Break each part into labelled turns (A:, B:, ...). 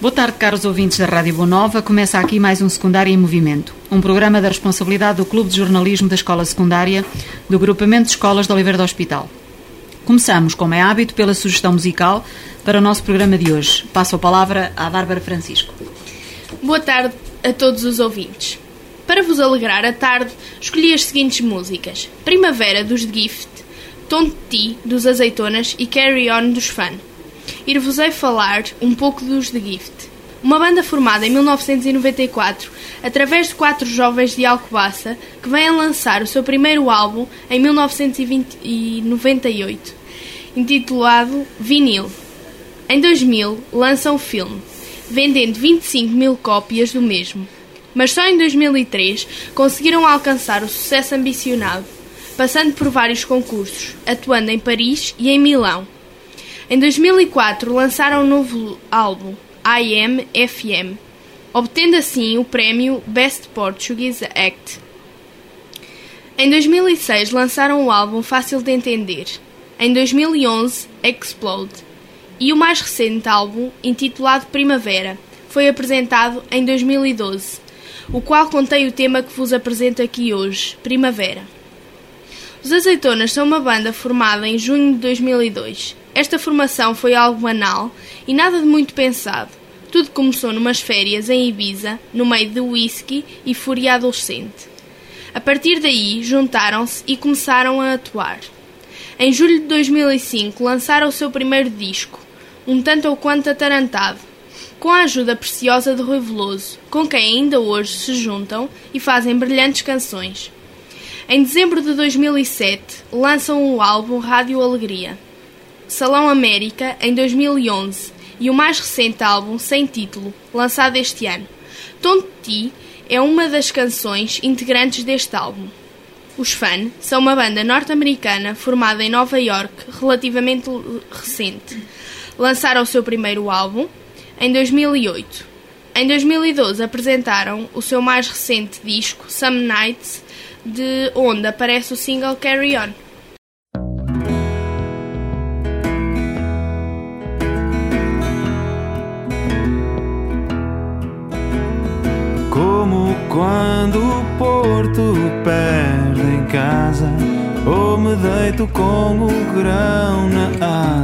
A: Boa tarde, caros ouvintes da Rádio Boa Nova. Começa aqui mais um Secundário em Movimento, um programa da responsabilidade do Clube de Jornalismo da Escola Secundária do Agrupamento de Escolas de Oliveira do Hospital. Começamos, como é hábito, pela sugestão musical para o nosso programa de hoje. Passo a palavra à Bárbara Francisco.
B: Boa tarde a todos os ouvintes. Para vos alegrar a tarde, escolhi as seguintes músicas: Primavera dos The Gift, Tom T dos Azeitonas e Carry On dos Fun ir-vos-ei falar um pouco dos The Gift. Uma banda formada em 1994 através de quatro jovens de Alcobaça que vêm lançar o seu primeiro álbum em 1998, intitulado Vinil. Em 2000 lançam o filme, vendendo 25 mil cópias do mesmo. Mas só em 2003 conseguiram alcançar o sucesso ambicionado, passando por vários concursos, atuando em Paris e em Milão. Em 2004 lançaram um novo álbum, I Am FM, obtendo assim o prémio Best Portuguese Act. Em 2006 lançaram o álbum Fácil de Entender. Em 2011, Explode. E o mais recente álbum, intitulado Primavera, foi apresentado em 2012, o qual contém o tema que vos apresento aqui hoje, Primavera. Os Azeitonas são uma banda formada em junho de 2002 esta formação foi algo banal e nada de muito pensado. Tudo começou numas férias em Ibiza, no meio de whisky e fúria adolescente. A partir daí, juntaram-se e começaram a atuar. Em julho de 2005, lançaram o seu primeiro disco, um tanto ou quanto atarantado, com a ajuda preciosa de Rui Veloso, com quem ainda hoje se juntam e fazem brilhantes canções. Em dezembro de 2007, lançam o álbum Rádio Alegria. Salão América em 2011 e o mais recente álbum sem título, lançado este ano. Tom T é uma das canções integrantes deste álbum. Os Fun são uma banda norte-americana formada em Nova York relativamente recente. Lançaram o seu primeiro álbum em 2008. Em 2012 apresentaram o seu mais recente disco, Some Nights, de onde aparece o single Carry On.
C: Quando o porto perde em casa, ou me deito com o grão na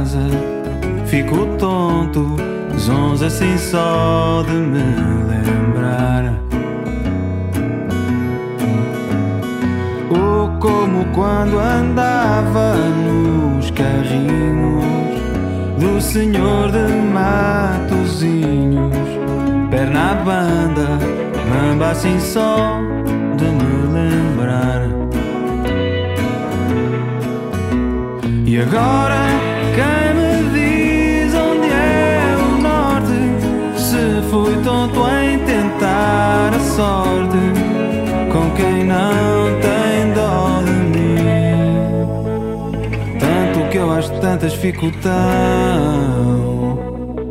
C: asa, fico tonto, zons assim só de me lembrar. Ou como quando andava nos carrinhos do senhor de Matozinhos, perna banda Mamba assim só de me lembrar. E agora quem me diz onde é o norte? Se fui tonto em tentar a sorte com quem não tem dó de mim. Tanto que eu acho tantas fico tão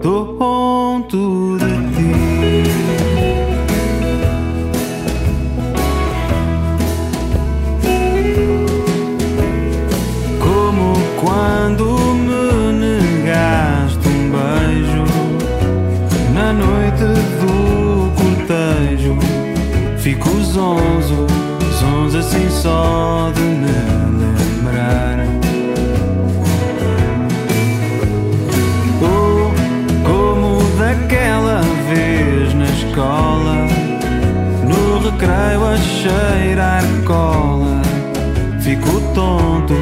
C: tonto de Fico zonzo, zonzo assim só de me lembrar. Oh, como daquela vez na escola, no recreio a cheirar cola. Fico tonto,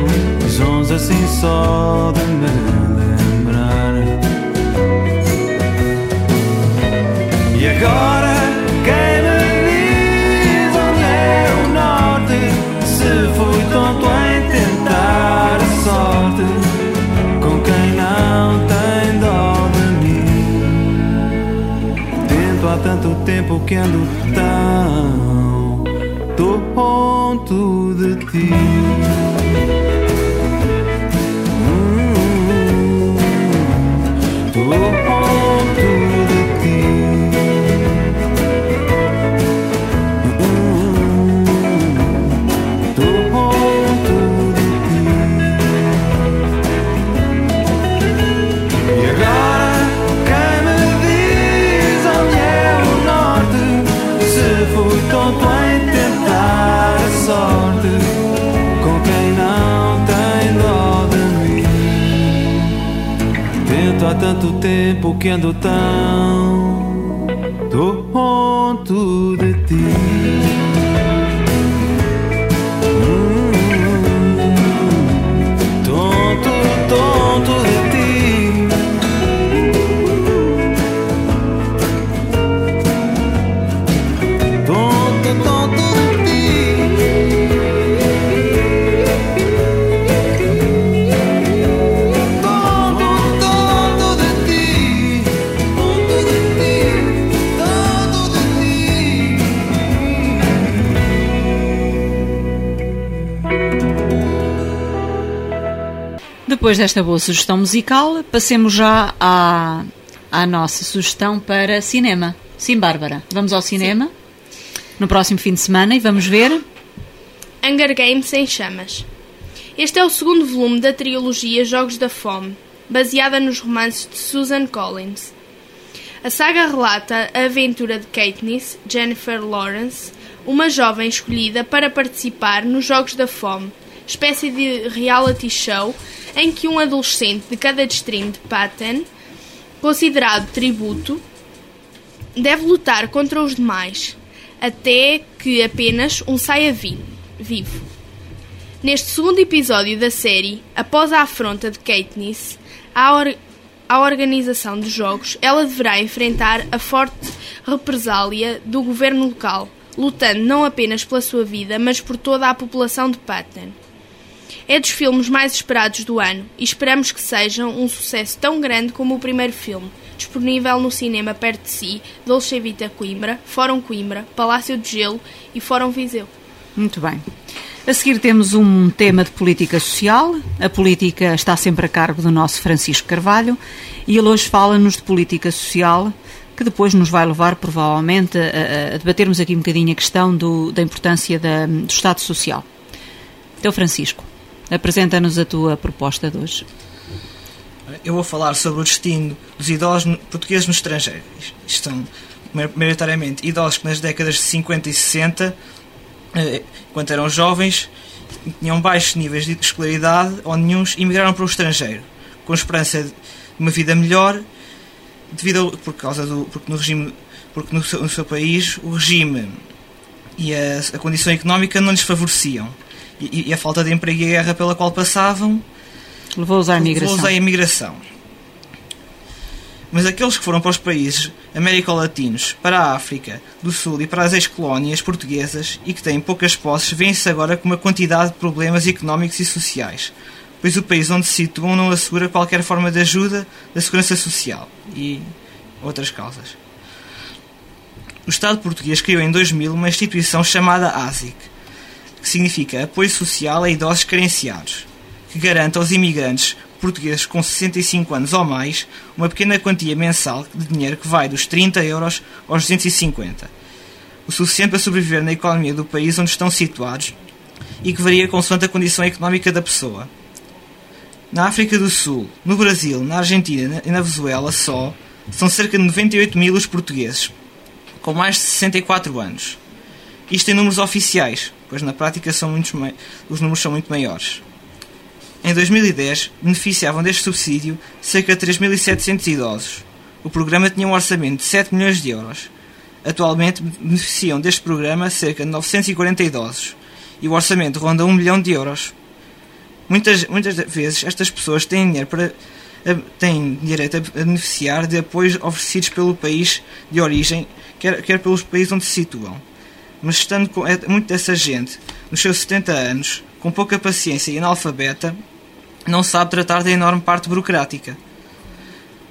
C: zonzo assim só de me tanto tempo que ando tão tonto de ti. Tempo que ando tão tonto de ti.
A: Depois desta boa sugestão musical, passemos já à, à nossa sugestão para cinema. Sim, Bárbara, vamos ao cinema no próximo fim de semana e vamos ver.
B: Hunger Games em Chamas. Este é o segundo volume da trilogia Jogos da Fome, baseada nos romances de Susan Collins. A saga relata a aventura de Katniss, Jennifer Lawrence, uma jovem escolhida para participar nos Jogos da Fome, espécie de reality show em que um adolescente de cada distrito de Patten, considerado tributo, deve lutar contra os demais, até que apenas um saia vi- vivo. Neste segundo episódio da série, após a afronta de Katniss à, or- à organização dos jogos, ela deverá enfrentar a forte represália do governo local, lutando não apenas pela sua vida, mas por toda a população de Patton. É dos filmes mais esperados do ano e esperamos que sejam um sucesso tão grande como o primeiro filme, disponível no cinema perto de si, Dolce Vita Coimbra, Fórum Coimbra, Palácio de Gelo e Fórum Viseu.
A: Muito bem. A seguir temos um tema de política social. A política está sempre a cargo do nosso Francisco Carvalho e ele hoje fala-nos de política social, que depois nos vai levar provavelmente a, a debatermos aqui um bocadinho a questão do- da importância da- do Estado Social. Então, Francisco, apresenta-nos a tua proposta de hoje.
D: Eu vou falar sobre o destino dos idosos portugueses no estrangeiro. Isto são, maio- maioritariamente, idosos que nas décadas de 50 e 60, eh, quando eram jovens, tinham baixos níveis de escolaridade ou nenhuns, emigraram para o estrangeiro, com esperança de uma vida melhor, devido ao, por causa do, porque no regime, porque no seu, no seu país o regime e a, a condição económica não lhes favoreciam. E, e a falta de emprego e a guerra pela qual passavam
A: Levou-os à migração.
D: Levou-os à imigração. Mas aqueles que foram para os países américo-latinos, para a África do Sul e para as ex-colónias portuguesas e que têm poucas posses, vêm-se agora com uma quantidade de problemas económicos e sociais, pois o país onde se situam não assegura qualquer forma de ajuda da segurança social e outras causas. O Estado português criou em 2000 uma instituição chamada ASIC, que significa Apoio Social a Idosos Carenciados que garante aos imigrantes portugueses com 65 anos ou mais uma pequena quantia mensal de dinheiro que vai dos 30 euros aos 250, o suficiente para sobreviver na economia do país onde estão situados e que varia consoante a condição económica da pessoa. Na África do Sul, no Brasil, na Argentina e na Venezuela só, são cerca de 98 mil os portugueses, com mais de 64 anos. Isto em números oficiais, pois na prática são muitos os números são muito maiores. Em 2010, beneficiavam deste subsídio cerca de 3.700 idosos. O programa tinha um orçamento de 7 milhões de euros. Atualmente, beneficiam deste programa cerca de 940 idosos e o orçamento ronda 1 milhão de euros. Muitas, muitas vezes, estas pessoas têm dinheiro para a- têm direito a beneficiar de apoios oferecidos pelo país de origem, quer, quer pelos países onde se situam. Mas estando com, é, muito dessa gente, nos seus 70 anos, com pouca paciência e analfabeta, não sabe tratar da enorme parte burocrática.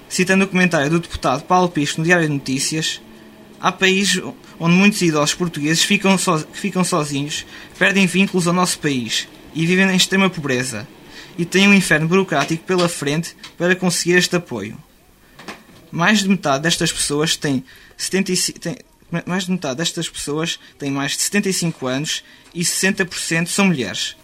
D: Citando o comentário do deputado Paulo Pisco no Diário de Notícias, há países onde muitos idosos portugueses ficam, so, ficam sozinhos, perdem vínculos ao nosso país e vivem em extrema pobreza, e têm um inferno burocrático pela frente para conseguir este apoio. Mais de metade destas pessoas têm 75, tem, mais de metade destas pessoas têm mais de 75 anos e 60% são mulheres.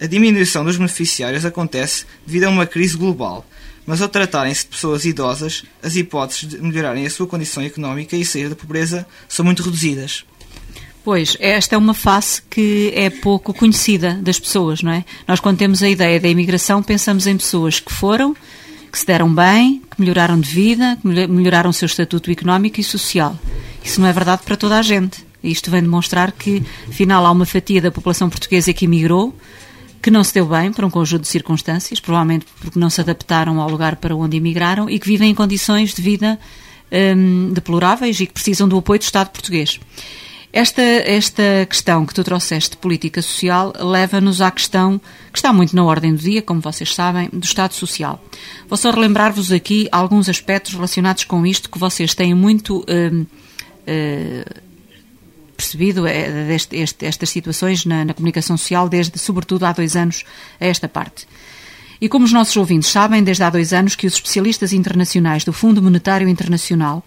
D: A diminuição dos beneficiários acontece devido a uma crise global, mas ao tratarem-se de pessoas idosas, as hipóteses de melhorarem a sua condição económica e sair da pobreza são muito reduzidas.
A: Pois, esta é uma face que é pouco conhecida das pessoas, não é? Nós, quando temos a ideia da imigração, pensamos em pessoas que foram, que se deram bem, que melhoraram de vida, que melhoraram o seu estatuto económico e social. Isso não é verdade para toda a gente. Isto vem demonstrar que, afinal, há uma fatia da população portuguesa que emigrou, que não se deu bem por um conjunto de circunstâncias, provavelmente porque não se adaptaram ao lugar para onde emigraram e que vivem em condições de vida hum, deploráveis e que precisam do apoio do Estado português. Esta, esta questão que tu trouxeste de política social leva-nos à questão que está muito na ordem do dia, como vocês sabem, do Estado Social. Vou só relembrar-vos aqui alguns aspectos relacionados com isto que vocês têm muito hum, hum, percebido é, deste, este, estas situações na, na, comunicação social desde, sobretudo, há dois anos a esta parte. E como os nossos ouvintes sabem, desde há dois anos que os especialistas internacionais do Fundo Monetário Internacional,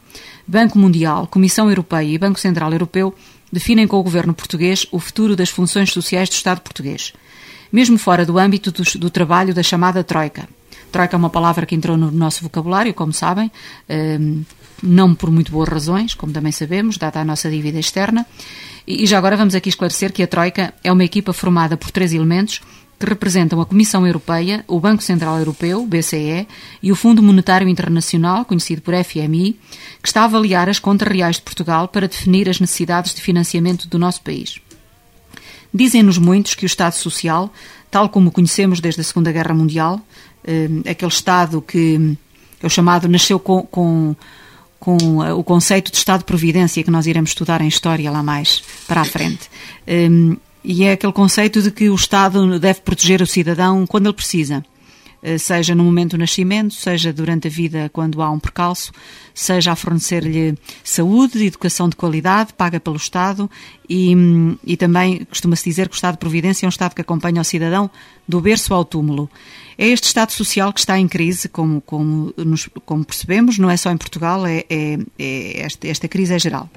A: Banco Mundial, Comissão Europeia e Banco Central Europeu definem com o governo português o futuro das funções sociais do Estado português, mesmo fora do âmbito do, do trabalho da chamada Troika. Troika é uma palavra que entrou no nosso vocabulário, como sabem, um, não por muito boas razões, como também sabemos, dada a nossa dívida externa. E já agora vamos aqui esclarecer que a Troika é uma equipa formada por três elementos que representam a Comissão Europeia, o Banco Central Europeu, BCE, e o Fundo Monetário Internacional, conhecido por FMI, que está a avaliar as contas reais de Portugal para definir as necessidades de financiamento do nosso país. Dizem-nos muitos que o Estado Social, tal como o conhecemos desde a Segunda Guerra Mundial, eh, aquele Estado que é o chamado nasceu com, com com eh, o conceito de Estado de Providência que nós iremos estudar em História lá mais para a frente. E é aquele conceito de que o Estado deve proteger o cidadão quando ele precisa. Eh, seja no momento do nascimento, seja durante a vida quando há um percalço, seja a fornecer-lhe saúde, educação de qualidade, paga pelo Estado e, e também costuma-se dizer que o Estado de Providência é um Estado que acompanha o cidadão do berço ao túmulo. É este Estado Social que está em crise, como, como, nos, como percebemos, não é só em Portugal, é, é, é esta, esta crise é geral.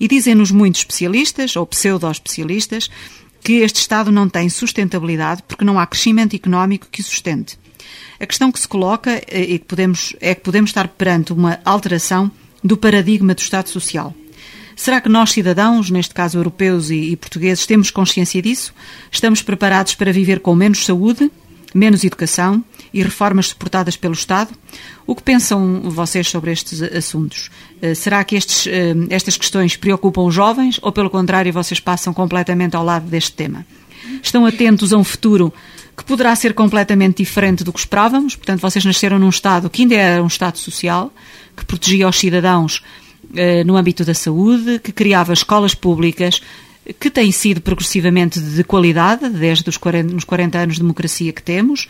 A: E dizem-nos muitos especialistas, ou pseudo-especialistas, que este Estado não tem sustentabilidade porque não há crescimento económico que o sustente. A questão que se coloca é que podemos, é que podemos estar perante uma alteração do paradigma do Estado Social. Será que nós, cidadãos, neste caso europeus e, e portugueses, temos consciência disso? Estamos preparados para viver com menos saúde, menos educação e reformas suportadas pelo Estado? O que pensam vocês sobre estes assuntos? Eh, será que estes, eh, estas questões preocupam os jovens ou, pelo contrário, vocês passam completamente ao lado deste tema? Estão atentos a um futuro que poderá ser completamente diferente do que esperávamos. Portanto, vocês nasceram num Estado que ainda era um Estado social, que protegia os cidadãos eh, no âmbito da saúde, que criava escolas públicas, que têm sido progressivamente de qualidade, desde os 40, nos 40 anos de democracia que temos,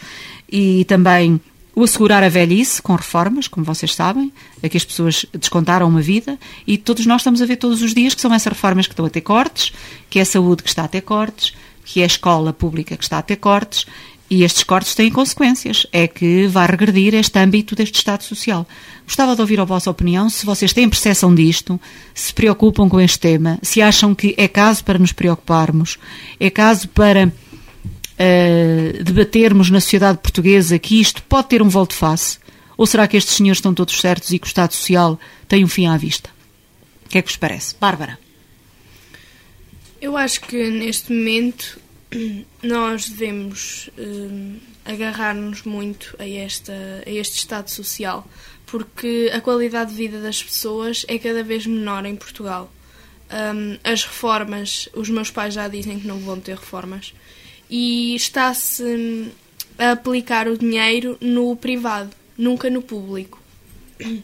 A: e também o assegurar a velhice com reformas, como vocês sabem, a que as pessoas descontaram uma vida, e todos nós estamos a ver todos os dias que são essas reformas que estão a ter cortes, que é a saúde que está a ter cortes, que é a escola pública que está a ter cortes, e estes cortes têm consequências. É que vai regredir este âmbito deste Estado Social. Gostava de ouvir a vossa opinião, se vocês têm percepção disto, se preocupam com este tema, se acham que é caso para nos preocuparmos, é caso para uh, debatermos na sociedade portuguesa que isto pode ter um volte-face, ou será que estes senhores estão todos certos e que o Estado Social tem um fim à vista? O que é que vos parece? Bárbara.
B: Eu acho que neste momento nós devemos um, agarrar-nos muito a, esta, a este estado social, porque a qualidade de vida das pessoas é cada vez menor em Portugal. Um, as reformas, os meus pais já dizem que não vão ter reformas, e está-se hum, a aplicar o dinheiro no privado, nunca no público.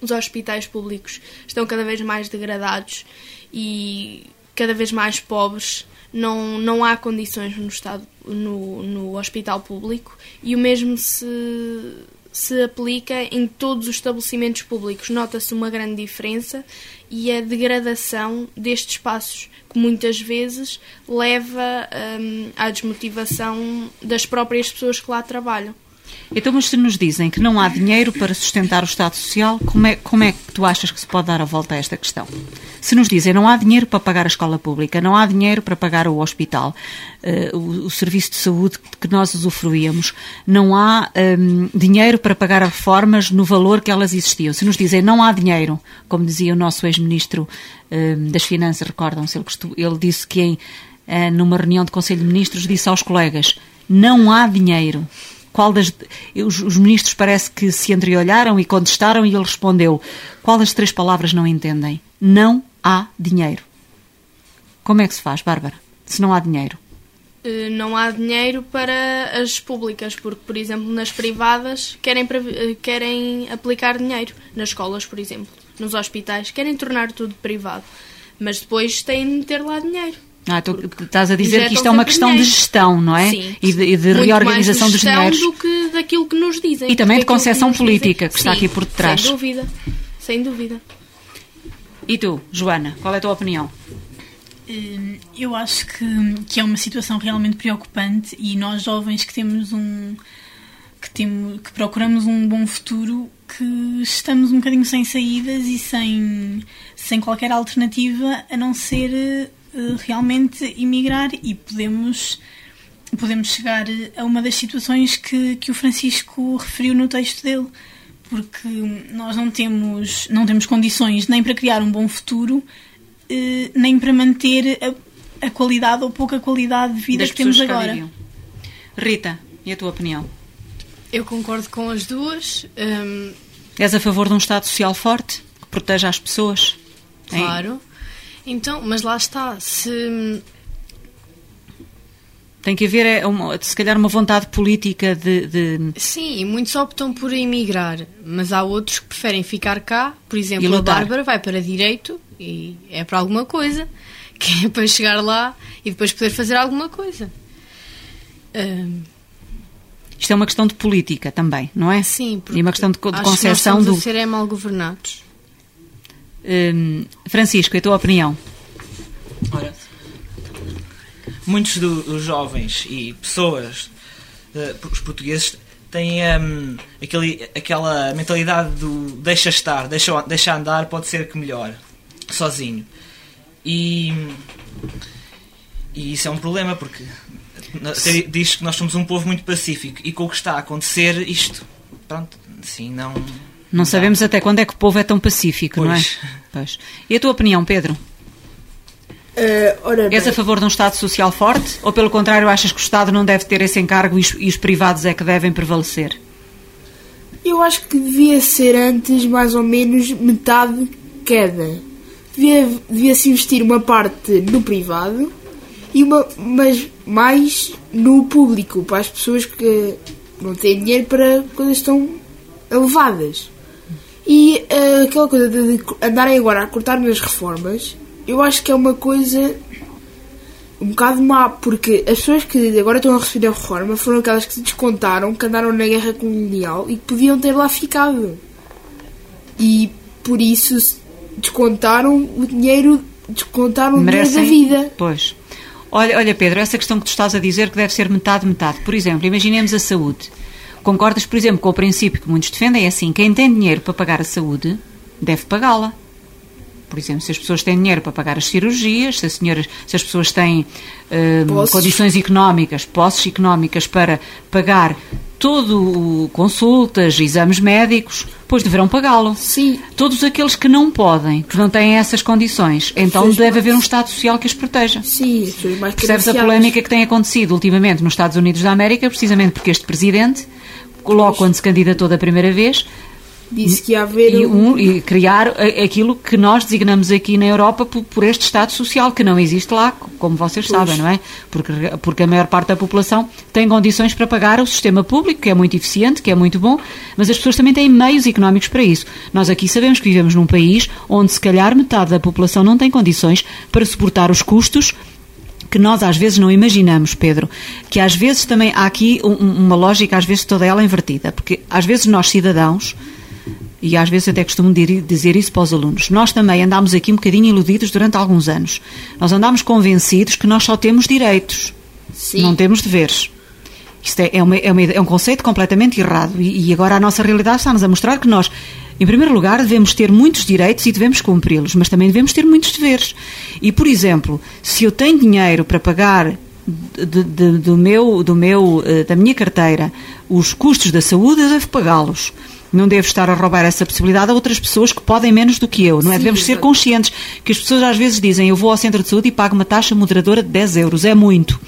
B: Os hospitais públicos estão cada vez mais degradados e cada vez mais pobres, não, não há condições no, estado, no, no hospital público e o mesmo se, se aplica em todos os estabelecimentos públicos. Nota-se uma grande diferença e a degradação destes espaços, que muitas vezes leva um, à desmotivação das próprias pessoas que lá trabalham.
A: Então, mas se nos dizem que não há dinheiro para sustentar o Estado Social, como é, como é que tu achas que se pode dar a volta a esta questão? Se nos dizem não há dinheiro para pagar a escola pública, não há dinheiro para pagar o hospital, uh, o, o, serviço de saúde que nós usufruíamos, não há um, dinheiro para pagar as reformas no valor que elas existiam. Se nos dizem não há dinheiro, como dizia o nosso ex-ministro um, das Finanças, recordam-se, ele, ele, disse que em, uh, numa reunião de Conselho de Ministros disse aos colegas não há dinheiro Qual das, os, os ministros parece que se entreolharam e contestaram e ele respondeu. Qual das três palavras não entendem? Não há dinheiro. Como é que se faz, Bárbara? Se não há dinheiro?
B: Eh, Não há dinheiro para as públicas, porque, por exemplo, nas privadas querem, eh, querem aplicar dinheiro. Nas escolas, por exemplo, nos hospitais, querem tornar tudo privado. Mas depois têm de meter lá dinheiro.
A: Ah, tu estás a dizer que isto é uma questão de
B: dinheiro.
A: gestão, não é?
B: Sim.
A: E de, e de
B: Muito
A: reorganização
B: mais de
A: dos
B: gestão
A: dinheiros.
B: do que daquilo que nos dizem.
A: E também de
B: aquilo que
A: concepção
B: nos dizem-
A: política, que está
B: Sim,
A: aqui por detrás.
B: Sem dúvida. Sem dúvida.
A: E tu, Joana, qual é a tua opinião?
E: Hum, Eu acho que, que é uma situação realmente preocupante e nós jovens que temos um que, temos, que procuramos um bom futuro que estamos um bocadinho sem saídas e sem, sem qualquer alternativa a não ser realmente emigrar e podemos podemos chegar a uma das situações que, que o Francisco referiu no texto dele porque nós não temos não temos condições nem para criar um bom futuro eh, nem para manter a, a qualidade ou pouca qualidade de vida
A: das
E: que temos agora.
A: Rita, e a tua opinião?
F: Eu concordo com as duas. hum,
A: És a favor de um Estado social forte que proteja as pessoas? Hein?
F: Então, mas lá está. Se
A: Tem que haver, é, uma- se calhar, uma vontade política de. de-
F: sim, muitos optam por emigrar, mas há outros que preferem ficar cá. Por exemplo, a. Bárbara vai para direito e é para alguma coisa, que é para chegar lá e depois poder fazer alguma coisa. Hum,
A: Isto é uma questão de política também, não é?
F: sim, porque
A: E uma questão de, de
F: que nós estamos
A: do.
F: a ser é mal governados.
A: Hum, Francisco, a tua opinião?
D: Ora, muitos do- dos jovens e pessoas, eh, os portugueses, têm hum, aquele, aquela mentalidade do deixa estar, deixa, deixa andar, pode ser que melhor, sozinho. E, e isso é um problema porque diz que nós somos um povo muito pacífico e com o que está a acontecer, isto, pronto, assim, não.
A: Não sabemos até quando é que o povo é tão pacífico, não é?
D: Pois.
A: Pois. E a tua opinião, Pedro?
G: Ora bem,
A: És a favor de um Estado social forte? Ou, pelo contrário, achas que o Estado não deve ter esse encargo e os, e os privados é que devem prevalecer?
G: eu acho que devia ser antes mais ou menos metade cada. Devia, devia se investir uma parte no privado e uma, mas mais no público, para as pessoas que não têm dinheiro para coisas tão elevadas. E eh, aquela coisa de, de andarem agora a cortar nas reformas, eu acho que é uma coisa um bocado má, porque as pessoas que agora estão a receber a reforma foram aquelas que se descontaram, que andaram na guerra colonial e que podiam ter lá ficado. E por isso descontaram o dinheiro, descontaram o dinheiro da vida.
A: Pois. Olha, olha, Pedro, essa questão que tu estás a dizer que deve ser metade, metade. Por exemplo, imaginemos a saúde. Concordas, por exemplo, com o princípio que muitos defendem? É assim: quem tem dinheiro para pagar a saúde deve pagá-la. Por exemplo, se as pessoas têm dinheiro para pagar as cirurgias, se as, senhoras, se as pessoas têm hum, condições económicas, posses económicas para pagar todo o consultas, exames médicos, pois deverão pagá-lo.
G: Sim.
A: Todos aqueles que não podem, que não têm essas condições, então deve
G: mais-
A: haver um Estado social que as proteja.
G: Sim,
A: Percebes a polémica que tem acontecido ultimamente nos Estados Unidos da América, precisamente porque este presidente, logo quando se candidatou da primeira vez,
G: Disse que ia haver
A: e,
G: um-
A: e criar aquilo que nós designamos aqui na Europa por, por este Estado Social, que não existe lá, co- como vocês sabem, não é? Porque, porque a maior parte da população tem condições para pagar o sistema público, que é muito eficiente, que é muito bom, mas as pessoas também têm meios económicos para isso. Nós aqui sabemos que vivemos num país onde, se calhar, metade da população não tem condições para suportar os custos que nós às vezes não imaginamos, Pedro, que às vezes também há aqui um- um- uma lógica, às vezes toda ela invertida, porque às vezes nós cidadãos, e às vezes até costumo dizer isso para os alunos, nós também andámos aqui um bocadinho iludidos durante alguns anos. Nós andámos convencidos que nós só temos direitos,
G: Sim.
A: não temos deveres. Isto é, é, uma- é uma é um conceito completamente errado e, e agora a nossa realidade está-nos a mostrar que nós, em primeiro lugar, devemos ter muitos direitos e devemos cumpri-los, mas também devemos ter muitos deveres. E, por exemplo, se eu tenho dinheiro para pagar de- de- do meu, do meu, eh, da minha carteira os custos da saúde, eu devo pagá-los. Não devo estar a roubar essa possibilidade a outras pessoas que podem menos do que eu, não é?
G: Sim,
A: Devemos ser conscientes que as pessoas às vezes dizem eu vou ao centro de saúde e pago uma taxa moderadora de 10 euros, é muito.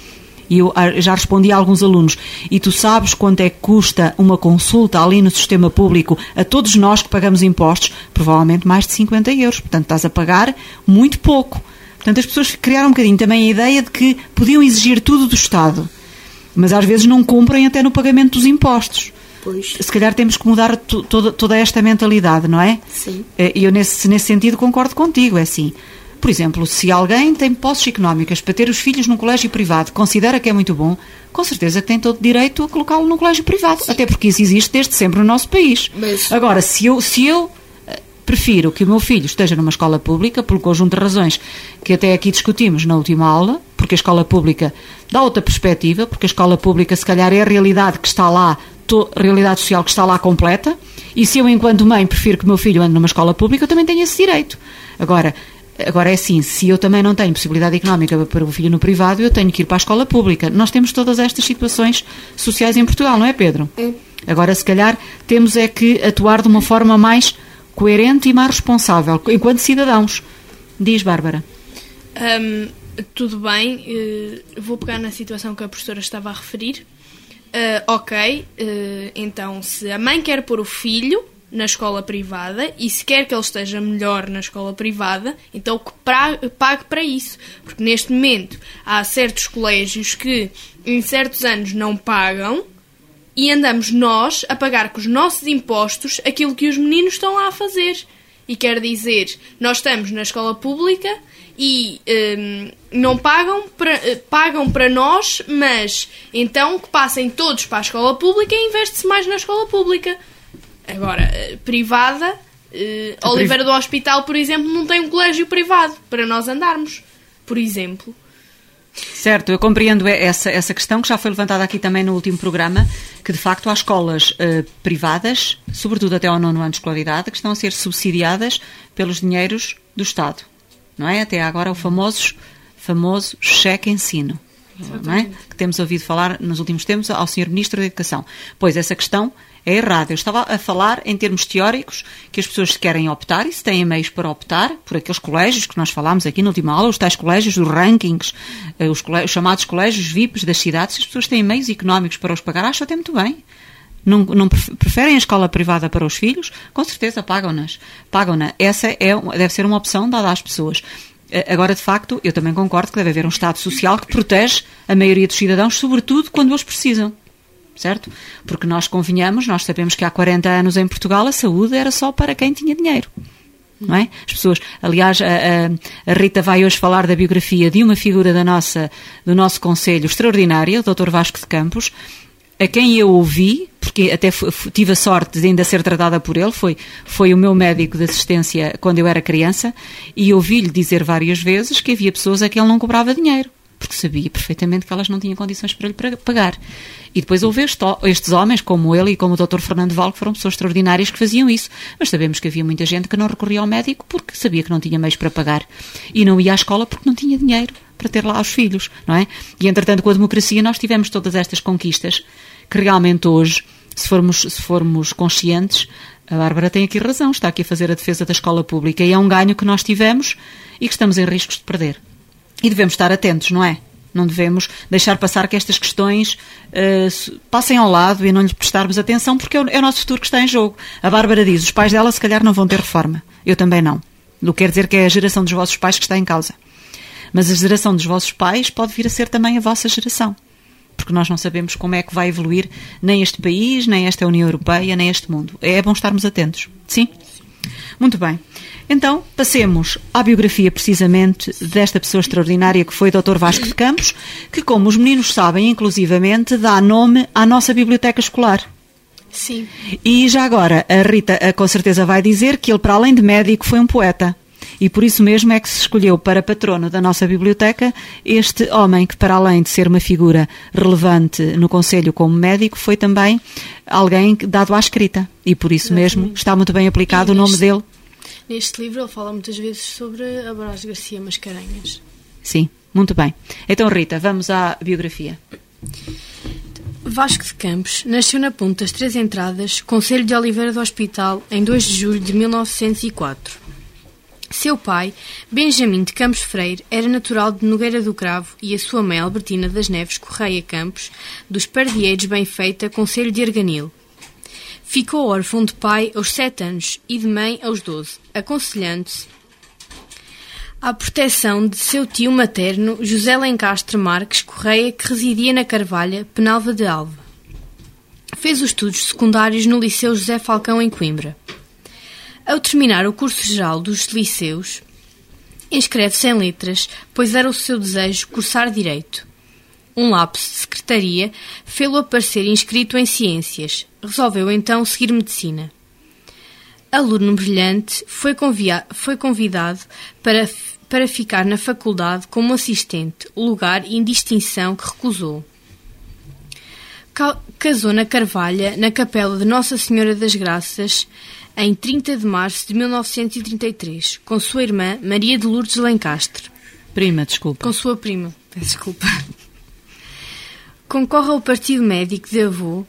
A: E eu ah, já respondi a alguns alunos, e tu sabes quanto é que custa uma consulta ali no sistema público a todos nós que pagamos impostos? Provavelmente mais de 50 euros. Portanto, estás a pagar muito pouco. Portanto, as pessoas criaram um bocadinho também a ideia de que podiam exigir tudo do Estado, mas às vezes não cumprem até no pagamento dos impostos.
G: Pois.
A: Se calhar temos que mudar to- toda, toda esta mentalidade, não é?
G: Sim.
A: E eu, nesse, nesse sentido, concordo contigo. É assim. Por exemplo, se alguém tem posses económicas para ter os filhos num colégio privado, considera que é muito bom, com certeza que tem todo direito a colocá-lo num colégio privado. Até porque isso existe desde sempre no nosso país.
G: Mas-
A: Agora, se eu, se eu eh, prefiro que o meu filho esteja numa escola pública, por um conjunto de razões que até aqui discutimos na última aula, porque a escola pública dá outra perspectiva, porque a escola pública, se calhar, é a realidade que está lá, a realidade social que está lá completa, e se eu, enquanto mãe, prefiro que o meu filho ande numa escola pública, eu também tenho esse direito. Agora, agora é assim, se eu também não tenho possibilidade económica para o filho no privado, eu tenho que ir para a escola pública. Nós temos todas estas situações sociais em Portugal, não é, Pedro?
G: É.
A: Agora, se calhar, temos é que atuar de uma forma mais coerente e mais responsável, enquanto cidadãos. Diz, Bárbara.
B: Hum, tudo bem, eh, vou pegar na situação que a professora estava a referir. Eh, ok, eh, então se a mãe quer pôr o filho na escola privada e se quer que ele esteja melhor na escola privada, então que pra- pague para isso. Porque neste momento há certos colégios que em certos anos não pagam e andamos nós a pagar com os nossos impostos aquilo que os meninos estão lá a fazer. E quer dizer, nós estamos na escola pública e hum, não pagam para, eh, pagam para nós, mas então que passem todos para a escola pública e investe-se mais na escola pública. Agora, eh, privada,
A: A
B: Oliveira do Hospital, por exemplo, não tem um colégio privado para nós andarmos, por exemplo.
A: Certo, eu compreendo essa, essa questão que já foi levantada aqui também no último programa, que de facto há escolas eh, privadas, sobretudo até ao nono ano de escolaridade, que estão a ser subsidiadas pelos dinheiros do Estado. Não é? Até agora o famoso, famoso cheque ensino. É? Que temos ouvido falar nos últimos tempos ao Sr. Ministro da Educação. Pois essa questão é errada. Eu estava a falar em termos teóricos que as pessoas se querem optar e se têm meios para optar por aqueles colégios que nós falámos aqui na última aula, os tais colégios dos rankings, eh, os, colé- os chamados colégios VIPs das cidades, se as pessoas têm meios económicos para os pagar, acho até muito bem. Não, não pref- preferem a escola privada para os filhos? Com certeza pagam-nas. Pagam-na. Essa é, deve ser uma opção dada às pessoas. Eh, Agora, de facto, eu também concordo que deve haver um Estado social que protege a maioria dos cidadãos, sobretudo quando eles precisam certo? Porque nós convenhamos, nós sabemos que há 40 anos em Portugal a saúde era só para quem tinha dinheiro. Não é? As pessoas, aliás, a- a Rita vai hoje falar da biografia de uma figura da nossa, do nosso Conselho extraordinária, o Dr. Vasco de Campos, a quem eu ouvi, porque até tive a sorte de ainda ser tratada por ele, foi, foi o meu médico de assistência quando eu era criança, e ouvi-lhe dizer várias vezes que havia pessoas a quem ele não cobrava dinheiro porque sabia perfeitamente que elas não tinham condições para lhe pagar. E depois houve este- estes homens, como ele e como o Dr. Fernando Val, que foram pessoas extraordinárias que faziam isso. Mas sabemos que havia muita gente que não recorria ao médico porque sabia que não tinha meios para pagar. E não ia à escola porque não tinha dinheiro para ter lá os filhos, não é? E entretanto, com a democracia, nós tivemos todas estas conquistas que realmente hoje, se formos, se formos conscientes, a Bárbara tem aqui razão, está aqui a fazer a defesa da escola pública e é um ganho que nós tivemos e que estamos em riscos de perder. E devemos estar atentos, não é? Não devemos deixar passar que estas questões se- passem ao lado e não lhes prestarmos atenção, porque é o, é o nosso futuro que está em jogo. A Bárbara diz: os pais dela se calhar não vão ter reforma. Eu também não. Não quer dizer que é a geração dos vossos pais que está em causa. Mas a geração dos vossos pais pode vir a ser também a vossa geração. Porque nós não sabemos como é que vai evoluir nem este país, nem esta União Europeia, nem este mundo. É bom estarmos atentos. Sim? Muito bem. Então, passemos à biografia precisamente desta pessoa extraordinária que foi o Dr. Vasco de Campos, que, como os meninos sabem, inclusivamente, dá nome à nossa biblioteca escolar.
F: Sim.
A: E já agora, a Rita eh, com certeza vai dizer que ele, para além de médico, foi um poeta. E por isso mesmo é que se escolheu para patrono da nossa biblioteca este homem que, para além de ser uma figura relevante no Conselho como médico, foi também alguém dado à escrita. E por isso mesmo está muito bem aplicado o nome
F: neste-
A: dele.
F: Neste livro ele fala muitas vezes sobre a Brás Garcia Mascarenhas.
A: Sim, muito bem. Então, Rita, vamos à biografia.
F: Vasco de Campos nasceu na Ponte das Três Entradas, Conselho de Oliveira do Hospital, em 2 de julho de 1904. Seu pai, Benjamin de Campos Freire, era natural de Nogueira do Cravo e a sua mãe, Albertina das Neves Correia Campos, dos Pardieiros Bem-Feita, Conselho de Arganil. Ficou órfão de pai aos sete anos e de mãe aos doze, aconselhando-se à proteção de seu tio materno, José Lencastre Marques Correia, que residia na Carvalha, Penalva de Alva. Fez os estudos secundários no Liceu José Falcão, em Coimbra. Ao terminar o curso geral dos liceus, inscreve-se em letras, pois era o seu desejo cursar direito. Um lapso de secretaria fê-lo aparecer inscrito em ciências. Resolveu então seguir medicina. Aluno brilhante, foi, foi convidado para, para ficar na faculdade como assistente, lugar e distinção que recusou. Casou na Carvalha, na capela de Nossa Senhora das Graças, em 30 de março de 1933, com sua irmã Maria de Lourdes Lencastre.
H: Prima, desculpa.
F: Com sua prima, peço desculpa. Concorre ao Partido Médico de Avô,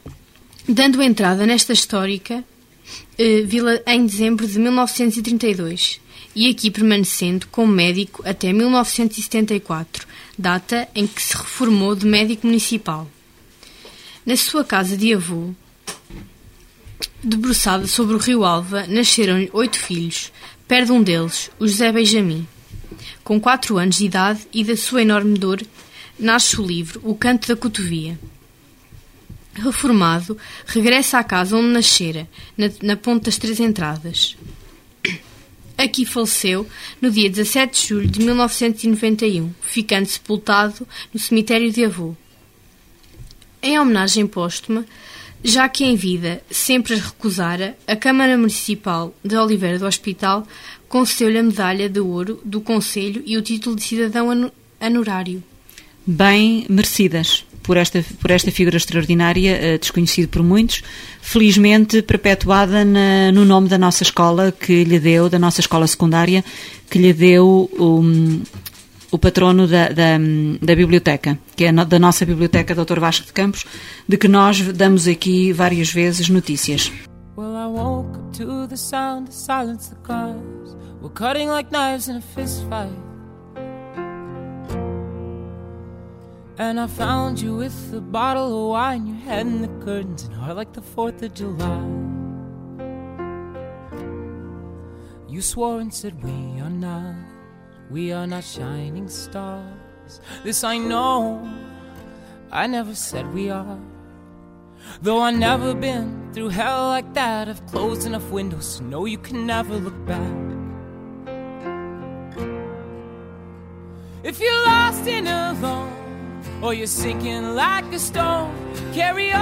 F: dando entrada nesta histórica eh, vila em dezembro de 1932 e aqui permanecendo como médico até 1974, data em que se reformou de médico municipal. Na sua casa de avô, Debruçada sobre o rio Alva, nasceram-lhe oito filhos, perde um deles, o José Benjamin. Com quatro anos de idade e da sua enorme dor, nasce o livro O Canto da Cotovia. Reformado, regressa à casa onde nascera, na, na Ponte das Três Entradas. Aqui faleceu no dia 17 de julho de 1991, ficando sepultado no cemitério de Avô. Em homenagem póstuma, já que em vida sempre as recusara, a Câmara Municipal de Oliveira do Hospital concedeu-lhe a medalha de ouro do Conselho e o título de cidadão honorário.
H: Bem merecidas por esta, por esta figura extraordinária, uh, desconhecido por muitos, felizmente perpetuada na, no nome da nossa escola que lhe deu, da nossa escola secundária, que lhe deu um, o patrono da, da, da, biblioteca, que é da nossa biblioteca Dr. Vasco de Campos, de que nós damos aqui várias vezes notícias. Well, I woke up to the sound of silence the cars were cutting like knives in a fist fight. And I found you with a bottle of wine, your head in the curtains, and heart like the 4th of July. You swore and said we are not We are not shining stars. This I know. I never said we are. Though I've never been through hell like that, I've closed enough windows to know you can never look back. If you're lost and alone, or you're sinking like a stone, carry on.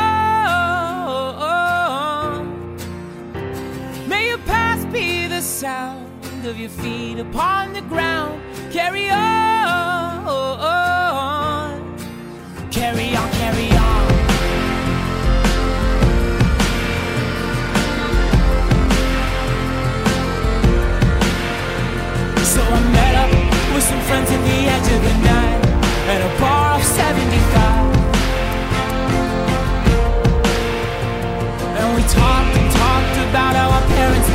H: May your past be the sound of your feet upon the ground. Carry on, carry on, carry on. So I met up with some friends at the edge of the night at a bar off 75. And we talked and talked about our parents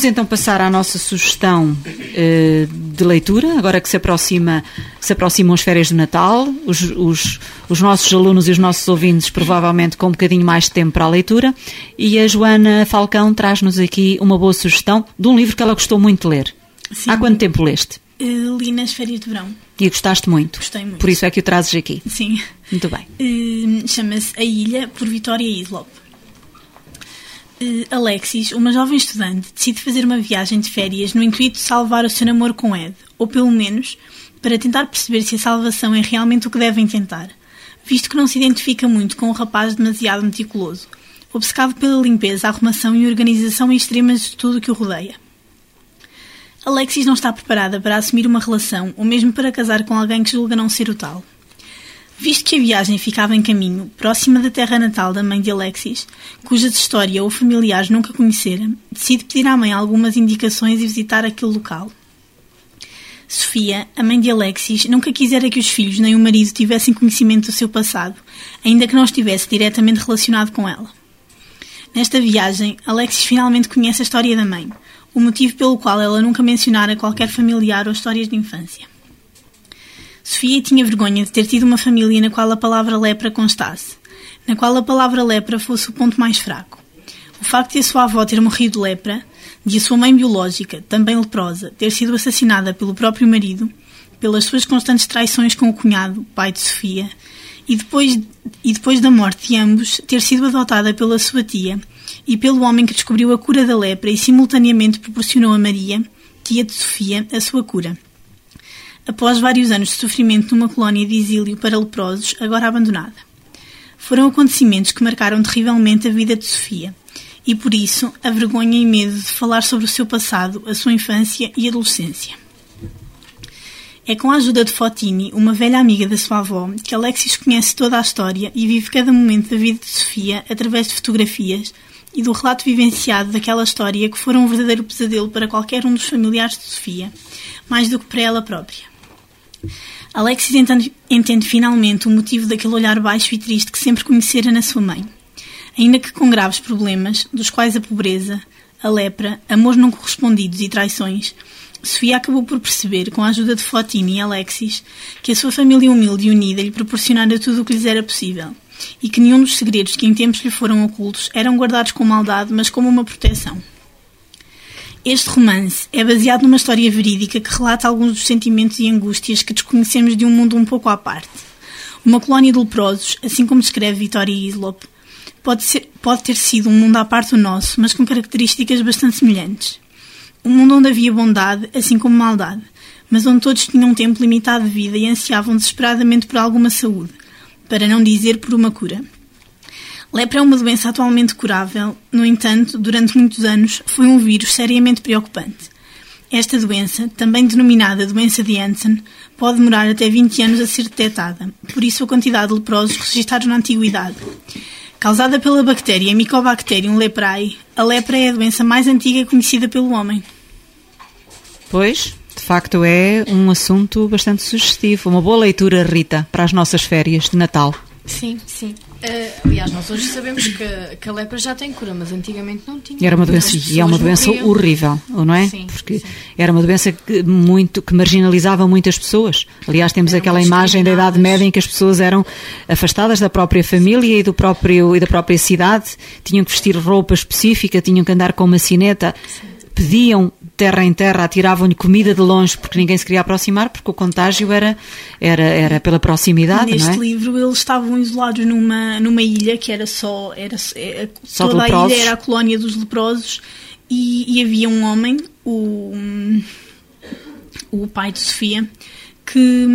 A: Vamos então passar à nossa sugestão eh, de leitura, agora que se, aproxima, que se aproximam as férias de Natal, os, os, os nossos alunos e os nossos ouvintes provavelmente com um bocadinho mais de tempo para a leitura, e a Joana Falcão traz-nos aqui uma boa sugestão de um livro que ela gostou muito de ler.
E: Sim.
A: Há quanto tempo leste?
E: Uh, li nas férias de verão.
A: E gostaste muito?
E: Gostei muito.
A: Por isso é que o trazes aqui.
E: Sim.
A: Muito bem.
E: Uh, Chama-se A Ilha, por Vitória Islop. Uh, Alexis, uma jovem estudante, decide fazer uma viagem de férias no intuito de salvar o seu namoro com Ed, ou pelo menos para tentar perceber se a salvação é realmente o que devem tentar, visto que não se identifica muito com um rapaz demasiado meticuloso, obcecado pela limpeza, arrumação e organização extremas de tudo o que o rodeia. Alexis não está preparada para assumir uma relação ou mesmo para casar com alguém que julga não ser o tal. Visto que a viagem ficava em caminho, próxima da terra natal da mãe de Alexis, cuja história ou familiares nunca conhecera, decide pedir à mãe algumas indicações e visitar aquele local. Sofia, a mãe de Alexis, nunca quisera que os filhos nem o marido tivessem conhecimento do seu passado, ainda que não estivesse diretamente relacionado com ela. Nesta viagem, Alexis finalmente conhece a história da mãe, o motivo pelo qual ela nunca mencionara qualquer familiar ou histórias de infância. Sofia tinha vergonha de ter tido uma família na qual a palavra lepra constasse, na qual a palavra lepra fosse o ponto mais fraco. O facto de a sua avó ter morrido de lepra, de a sua mãe biológica, também leprosa, ter sido assassinada pelo próprio marido, pelas suas constantes traições com o cunhado, pai de Sofia, e depois, e depois da morte de ambos, ter sido adotada pela sua tia e pelo homem que descobriu a cura da lepra e simultaneamente proporcionou a Maria, tia de Sofia, a sua cura. Após vários anos de sofrimento numa colónia de exílio para leprosos, agora abandonada. Foram acontecimentos que marcaram terrivelmente a vida de Sofia, e por isso a vergonha e medo de falar sobre o seu passado, a sua infância e adolescência. É com a ajuda de Fotini, uma velha amiga da sua avó, que Alexis conhece toda a história e vive cada momento da vida de Sofia através de fotografias e do relato vivenciado daquela história que foram um verdadeiro pesadelo para qualquer um dos familiares de Sofia, mais do que para ela própria. Alexis entende, finalmente o motivo daquele olhar baixo e triste que sempre conhecera na sua mãe. Ainda que com graves problemas, dos quais a pobreza, a lepra, amor não correspondidos e traições, Sofia acabou por perceber, com a ajuda de Fotini e Alexis, que a sua família humilde e unida lhe proporcionara tudo o que lhes era possível, e que nenhum dos segredos que em tempos lhe foram ocultos eram guardados com maldade, mas como uma proteção. Este romance é baseado numa história verídica que relata alguns dos sentimentos e angústias que desconhecemos de um mundo um pouco à parte. Uma colónia de leprosos, assim como descreve Vitória Islop, pode, ser, pode ter sido um mundo à parte do nosso, mas com características bastante semelhantes. Um mundo onde havia bondade, assim como maldade, mas onde todos tinham um tempo limitado de vida e ansiavam desesperadamente por alguma saúde, para não dizer por uma cura. Lepra é uma doença atualmente curável, no entanto, durante muitos anos foi um vírus seriamente preocupante. Esta doença, também denominada doença de Hansen, pode demorar até 20 anos a ser detectada, por isso a quantidade de leprosos registrados na antiguidade. Causada pela bactéria Mycobacterium leprae, a lepra é a doença mais antiga conhecida pelo homem.
A: Pois, de facto é um assunto bastante sugestivo. Uma boa leitura, Rita, para as nossas férias de Natal.
F: Sim, sim. Uh, aliás, nós hoje sabemos que, que, a lepra já tem cura, mas antigamente não tinha.
A: Era uma doença, e é uma doença morriam. horrível, não é?
F: Sim,
A: Porque
F: sim.
A: era uma doença que, muito, que marginalizava muitas pessoas. Aliás, temos
F: Eram
A: aquela imagem da Idade Média em que as pessoas eram afastadas da própria família e, do próprio, e da própria cidade, tinham que vestir roupa específica, tinham que andar com uma cineta, pediam terra em terra, atiravam-lhe comida de longe porque ninguém se queria aproximar, porque o contágio era, era, era pela proximidade,
E: Neste
A: não é?
E: livro eles estavam isolados numa, numa ilha que era só, era, é,
A: Só
E: toda a ilha era a colónia dos leprosos e, e havia um homem, o, o pai de Sofia, que,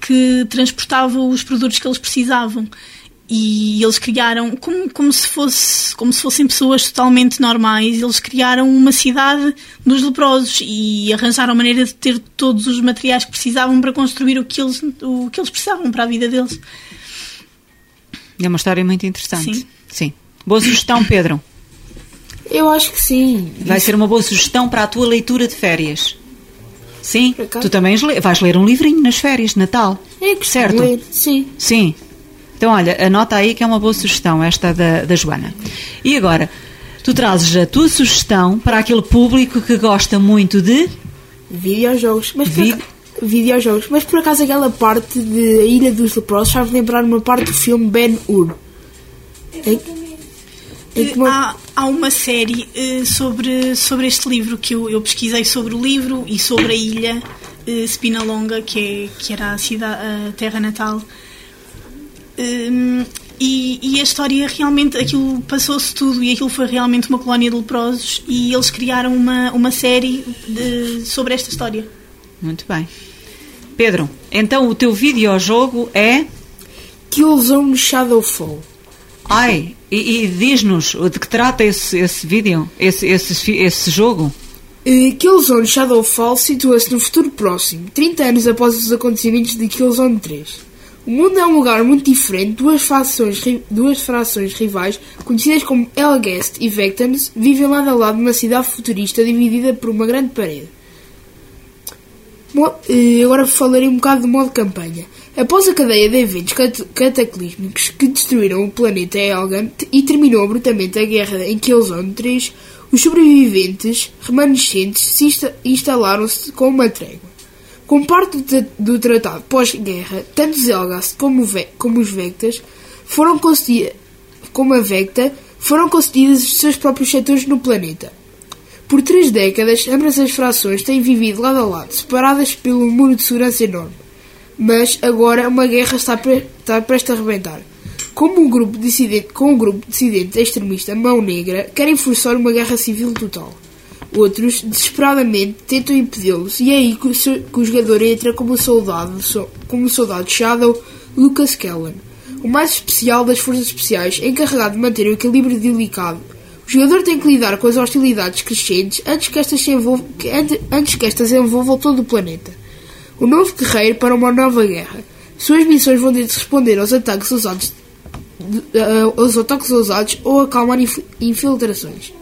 E: que transportava os produtos que eles precisavam. E eles criaram, como, como, se fosse, como se fossem pessoas totalmente normais, eles criaram uma cidade dos leprosos e arranjaram maneira de ter todos os materiais que precisavam para construir o que eles, o que eles precisavam para a vida deles.
A: É uma história muito interessante.
E: Sim.
A: Sim. Boa sugestão, Pedro.
G: Eu acho que sim.
A: Vai ser uma boa sugestão para a tua leitura de férias. Sim? Tu também vais ler um livrinho nas férias de Natal.
G: É que
A: Certo.
G: ler, sim.
A: Sim. Então, olha, anota aí que é uma boa sugestão, esta da, da Joana. E agora, Tu trazes a tua sugestão para aquele público que gosta muito de.
G: Videojogos. Mas por,
A: Vi-
G: aca- videojogos. Mas por acaso aquela parte de A Ilha dos Leprosos faz lembrar uma parte do filme Ben Hur. Que uma-
E: Há, há uma série eh, sobre, sobre este livro que eu, eu pesquisei sobre o livro e sobre a ilha uh, Spinalonga, que, é, que era a, cidade, a terra natal. Hum, e, e a história realmente, aquilo passou-se tudo e aquilo foi realmente uma colónia de leprosos e eles criaram uma, uma série de- sobre esta história.
A: Muito bem. Pedro, então o teu videojogo é.
G: Killzone Shadowfall.
A: Ai, e, e diz-nos de que trata esse, esse vídeo, esse, esse, esse jogo?
G: Eh, Killzone Shadowfall situa-se no futuro próximo, 30 anos após os acontecimentos de Killzone 3. O mundo é um lugar muito diferente, duas fações, duas frações rivais, conhecidas como Elgast e Vectans, vivem lado a lado numa cidade futurista dividida por uma grande parede. Eh, Agora falarei um bocado do modo campanha. Após a cadeia de eventos cat- cataclísmicos que destruíram o planeta Elgant e terminou abruptamente a guerra em Killzone 3, os sobreviventes remanescentes se insta- instalaram-se com uma trégua. Como parte do, do tratado pós-guerra, tanto os Elgast como, como os Vectas foram como a Vecta, foram concedidas os seus próprios setores no planeta. Por três décadas, ambas as frações têm vivido lado a lado, separadas pelo muro de segurança enorme. Mas agora uma guerra está, pre está prestes a arrebentar. Como um grupo dissidente, com um grupo dissidente extremista Mão Negra querem forçar uma guerra civil total. Outros, desesperadamente, tentam impedi-los e é aí que o, jogador entra como soldado, so- como soldado Shadow Lucas Kellan, o mais especial das forças especiais, encarregado de manter o equilíbrio delicado. O jogador tem que lidar com as hostilidades crescentes antes que estas, envolvam, antes que estas envolvam todo o planeta. O novo guerreiro para uma nova guerra. Suas missões vão desde responder aos ataques ousados, de- eh, aos ataques ousados ou acalmar inf- infiltrações.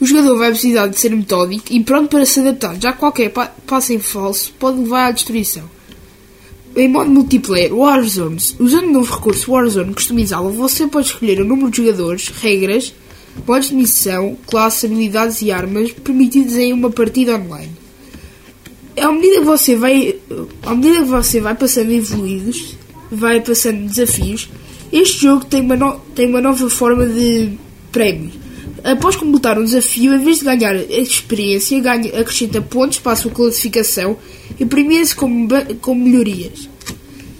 G: O jogador vai precisar de ser metódico e pronto para se adaptar, já que qualquer pa passo em falso pode levar à destruição. Em modo multiplayer, Warzones. Usando o novo recurso Warzone customizável, você pode escolher o número de jogadores, regras, modos de missão, classes, habilidades e armas permitidos em uma partida online. À medida que você vai, à medida que você vai passando evoluídos, vai passando desafios, este jogo tem uma, no- tem uma nova forma de prémios. Após completar um desafio, em vez de ganhar experiência, ganha, acrescenta pontos para a sua classificação e premia-se com, com melhorias.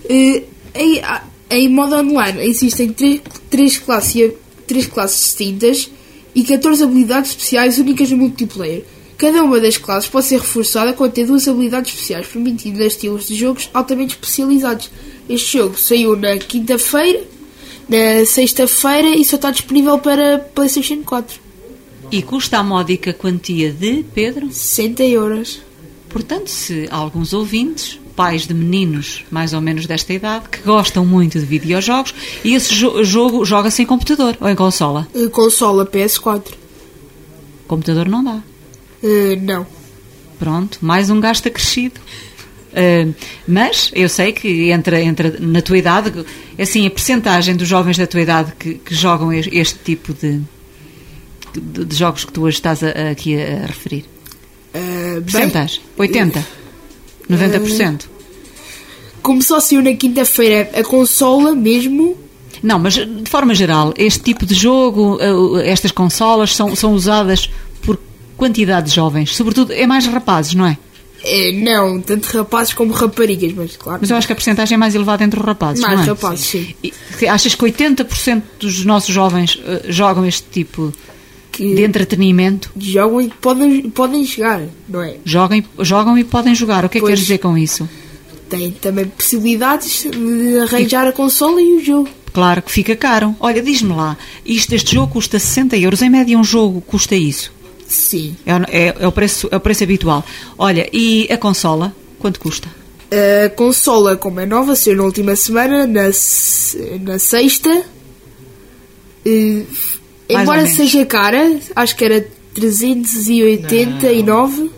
G: Eh, em, em modo online existem três, três, classes, três classes distintas e 14 habilidades especiais únicas no multiplayer. Cada uma das classes pode ser reforçada com até duas habilidades especiais, permitindo estilos de jogos altamente especializados. Este jogo saiu na quinta-feira, na sexta-feira e só está disponível para PlayStation 4.
A: E custa a módica quantia de, Pedro?
G: 60 euros.
A: Portanto, se alguns ouvintes, pais de meninos mais ou menos desta idade, que gostam muito de videojogos, e esse jo- jogo joga-se em computador ou em consola.
G: Eh, Consola PS4.
A: Computador não dá.
G: Eh, não.
A: Pronto, mais um gasto acrescido. Uh, mas eu sei que entra, entra na tua idade, assim, a percentagem dos jovens da tua idade que, que jogam es- este tipo de, de, de jogos que tu hoje estás a- a- aqui a, referir.
G: Bem,
A: Percentagem? 80%? 90%?
G: como só saiu na quinta-feira a consola mesmo,
A: Não, mas de forma geral, este tipo de jogo, uh, estas consolas são, são usadas por quantidade de jovens, sobretudo é mais rapazes, não é?
G: Eh, não, tanto rapazes como raparigas, mas claro.
A: Mas eu acho que a percentagem é mais elevada entre os rapazes,
G: Mais
A: não é?
G: rapazes, sim.
A: E achas que 80% dos nossos jovens uh, jogam este tipo
G: Que
A: de entretenimento?
G: jogam e podem, podem chegar, não é?
A: Jogam, jogam e podem jogar. O que é que queres dizer com isso?
G: Tem também possibilidades de arranjar a consola e o jogo.
A: Claro que fica caro. Olha, diz-me lá, isto, este jogo custa 60 euros, em média um jogo custa isso.
G: Sim.
A: É, o- é- é o, preço, é o preço habitual. Olha, e a consola, quanto custa?
G: A consola, como é nova, saiu na última semana, na, na sexta.
A: Mais
G: embora seja cara, acho que era 389,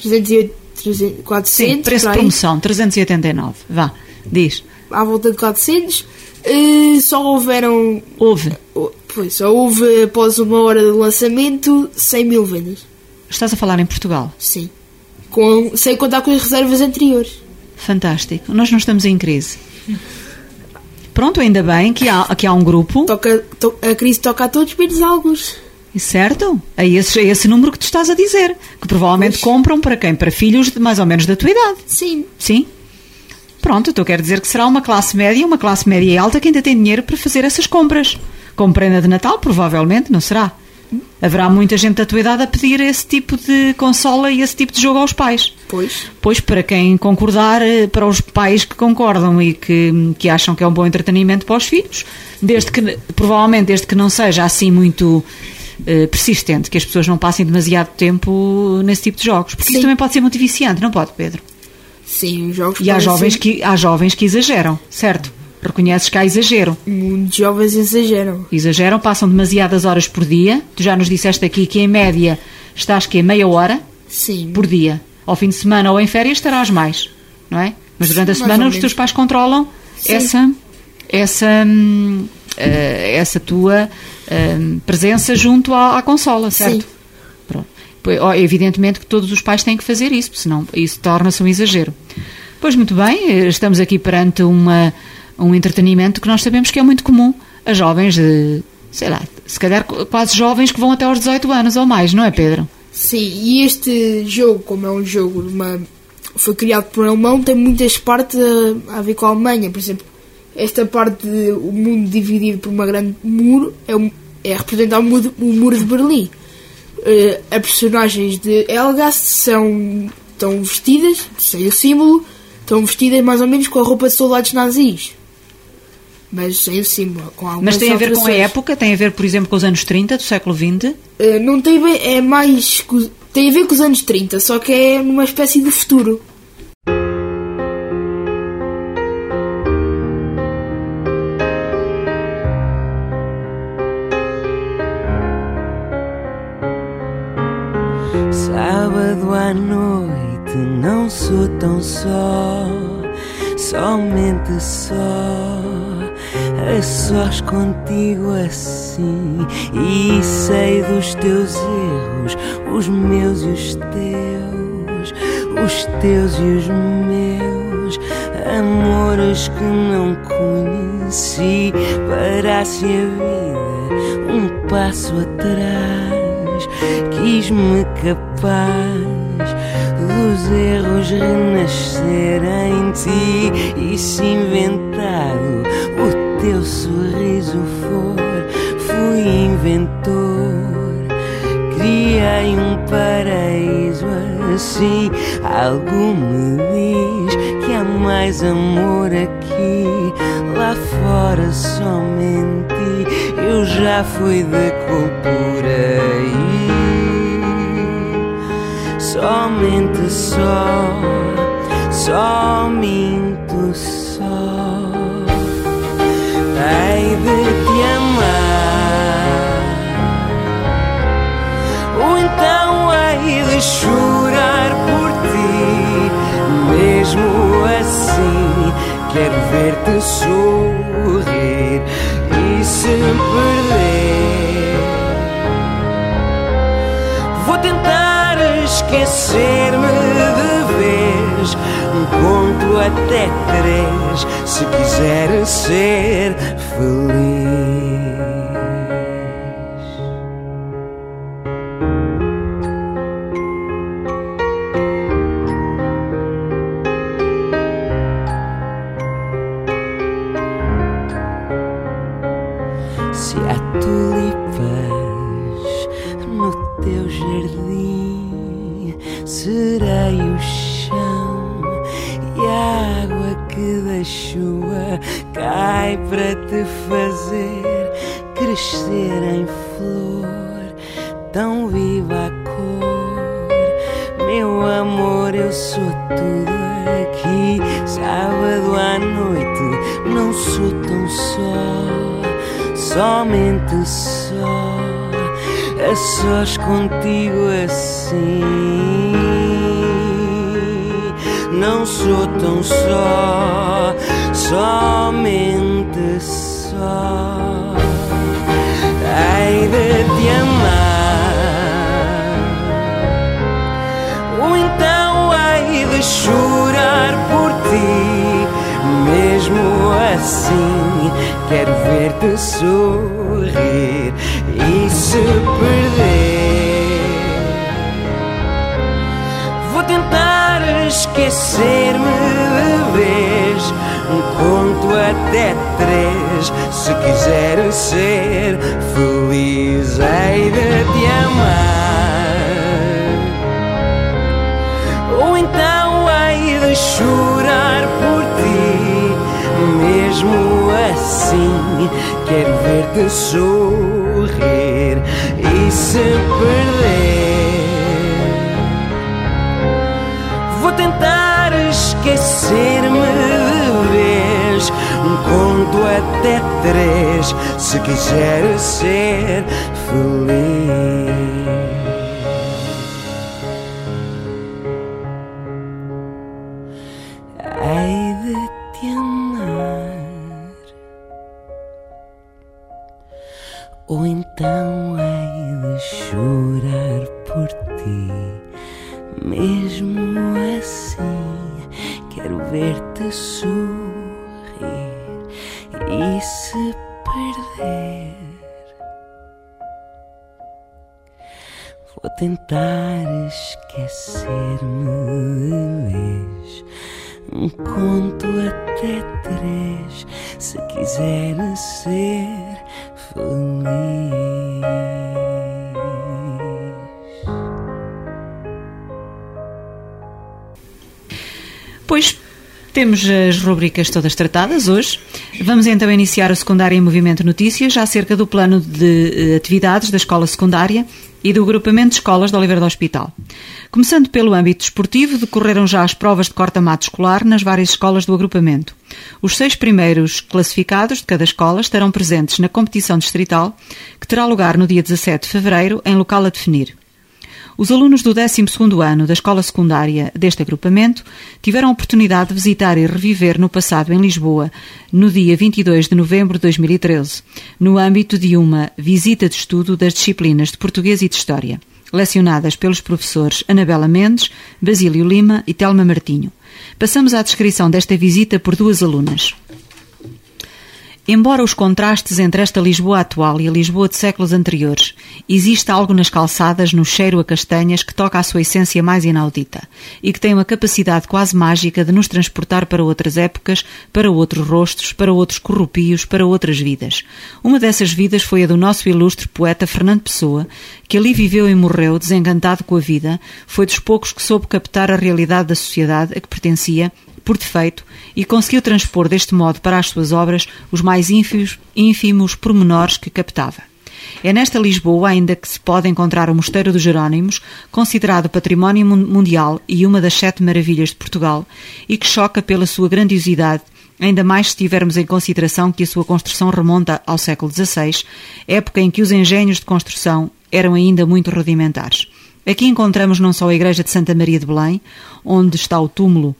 G: 308, 300, 400,
A: Sim, preço de promoção, 389. Vá, diz.
G: à volta de 400. Eh, só houveram
A: Houve.
G: Foi, só houve, após uma hora de lançamento, 100 mil vendas.
A: Estás a falar em Portugal.
G: Sim. Com, sem contar com as reservas anteriores.
A: Fantástico. Nós não estamos em crise. Pronto, ainda bem que há, que há um grupo,
G: Toca, to- a crise toca a todos, menos a alguns.
A: certo? É esse, é esse número que tu estás a dizer. Que provavelmente
G: Pois.
A: compram para quem? Para filhos de mais ou menos da tua idade.
G: Sim.
A: Sim? Pronto, então quer dizer que será uma classe média, uma classe média e alta que ainda tem dinheiro para fazer essas compras. Como prenda de Natal, provavelmente, não será? Haverá muita gente da tua idade a pedir esse tipo de consola e esse tipo de jogo aos pais.
G: Pois.
A: Pois, para quem concordar, eh, para os pais que concordam e que, que acham que é um bom entretenimento para os filhos, desde que, provavelmente, desde que não seja assim muito eh, persistente, que as pessoas não passem demasiado tempo nesse tipo de jogos. Porque
G: Sim.
A: isso também pode ser muito viciante, não pode, Pedro?
G: Sim, os jogos
A: E há jovens,
G: ser-
A: que, há jovens que exageram, certo? Reconheces que há exagero.
G: Muitos jovens exageram.
A: Exageram, passam demasiadas horas por dia. Tu já nos disseste aqui que em média estás que meia hora
G: Sim.
A: por dia. Ao fim de semana ou em férias estarás mais, não é? Mas durante a semana os teus pais controlam
G: Sim.
A: essa essa hum, eh, essa tua hum, presença junto à, à consola, certo?
G: Sim.
A: Pronto. Evidentemente que todos os pais têm que fazer isso, porque senão isso torna-se um exagero. Pois muito bem, eh, estamos aqui perante uma, um entretenimento que nós sabemos que é muito comum a jovens de, sei lá, se calhar qu- quase jovens que vão até aos 18 anos ou mais, não é Pedro?
G: Sim, e este jogo, como é um jogo uma. foi criado por um alemão, tem muitas partes a, a ver com a Alemanha. Por exemplo, esta parte de o mundo dividido por uma grande muro é, é representar o muro, o muro de Berlim. Eh, as personagens de Elgast são estão vestidas, sem o símbolo, estão vestidas mais ou menos com a roupa de soldados nazis. Mas o símbolo, com algumas
A: Mas tem a ver com a
G: alterações.
A: época, tem a ver, por exemplo, com os anos 30 do século XX.
G: Eh, não tem bem, é mais. Tem a ver com os anos 30, só que é numa espécie de futuro.
H: Sábado à noite não sou tão só, somente só, a sós contigo assim. E sei dos teus erros, os meus e os teus, os teus e os meus, amores que não conheci. Parasse a vida um passo atrás quis-me capaz dos erros renascer em ti e se inventado teu sorriso for fui inventor. Criei um paraíso assim algo me diz que há mais amor aqui. Lá fora somente eu já fui de cor por aí. Somente só só minto só de te amar. Ou então hei de chorar por ti mesmo assim quero ver-te sorrir e se perder. Vou tentar esquecer-me de vez conto até três se quiser ser feliz Quero ver-te sorrir e se perder. Vou tentar esquecer-me de vez. Conto até três. Se quiser ser feliz, hei de te quero ver-te sorrir e se perder. Vou tentar esquecer-me de vez. Conto até três se quiser ser feliz.
A: Rubricas todas tratadas hoje. Vamos então iniciar o Secundário em Movimento Notícias acerca do plano de eh, atividades da escola secundária e do agrupamento de escolas de Oliveira do Hospital. Começando pelo âmbito desportivo, decorreram já as provas de corta-mato escolar nas várias escolas do agrupamento. Os seis primeiros classificados de cada escola estarão presentes na competição distrital, que terá lugar no dia 17 de fevereiro, em local a definir. Os alunos do 12º ano da escola secundária deste agrupamento tiveram a oportunidade de visitar e reviver no passado em Lisboa, no dia 22 de novembro de 2013, no âmbito de uma visita de estudo das disciplinas de Português e de História, lecionadas pelos professores Anabela Mendes, Basílio Lima e Telma Martinho. Passamos à descrição desta visita por duas alunas. Embora os contrastes entre esta Lisboa atual e a Lisboa de séculos anteriores, existe algo nas calçadas, no cheiro a castanhas, que toca à sua essência mais inaudita e que tem uma capacidade quase mágica de nos transportar para outras épocas, para outros rostos, para outros corrupios, para outras vidas. Uma dessas vidas foi a do nosso ilustre poeta Fernando Pessoa, que ali viveu e morreu desencantado com a vida, foi dos poucos que soube captar a realidade da sociedade a que pertencia por defeito, e conseguiu transpor deste modo para as suas obras os mais ínfimos, ínfimos pormenores que captava. É nesta Lisboa ainda que se pode encontrar o Mosteiro dos Jerónimos, considerado património mundial e uma das sete maravilhas de Portugal, e que choca pela sua grandiosidade, ainda mais se tivermos em consideração que a sua construção remonta ao século XVI, época em que os engenhos de construção eram ainda muito rudimentares. Aqui encontramos não só a Igreja de Santa Maria de Belém, onde está o túmulo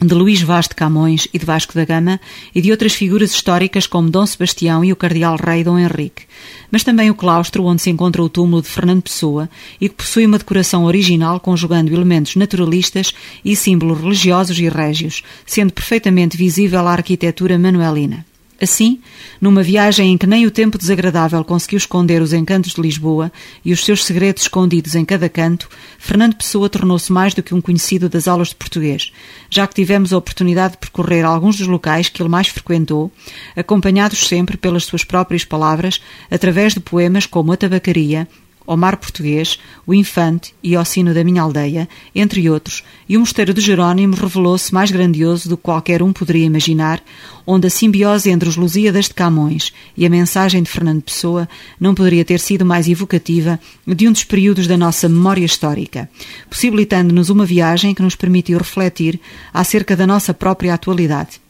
A: de Luís Vaz de Camões e de Vasco da Gama e de outras figuras históricas como Dom Sebastião e o cardeal rei Dom Henrique, mas também o claustro onde se encontra o túmulo de Fernando Pessoa e que possui uma decoração original conjugando elementos naturalistas e símbolos religiosos e régios, sendo perfeitamente visível a arquitetura manuelina. Assim, numa viagem em que nem o tempo desagradável conseguiu esconder os encantos de Lisboa e os seus segredos escondidos em cada canto, Fernando Pessoa tornou-se mais do que um conhecido das aulas de português, já que tivemos a oportunidade de percorrer alguns dos locais que ele mais frequentou, acompanhados sempre pelas suas próprias palavras, através de poemas como A Tabacaria, ao Mar Português, o Infante e ao Sino da Minha Aldeia, entre outros, e o Mosteiro de Jerónimo revelou-se mais grandioso do que qualquer um poderia imaginar, onde a simbiose entre os Lusíadas de Camões e a mensagem de Fernando Pessoa não poderia ter sido mais evocativa de um dos períodos da nossa memória histórica, possibilitando-nos uma viagem que nos permitiu refletir acerca da nossa própria atualidade.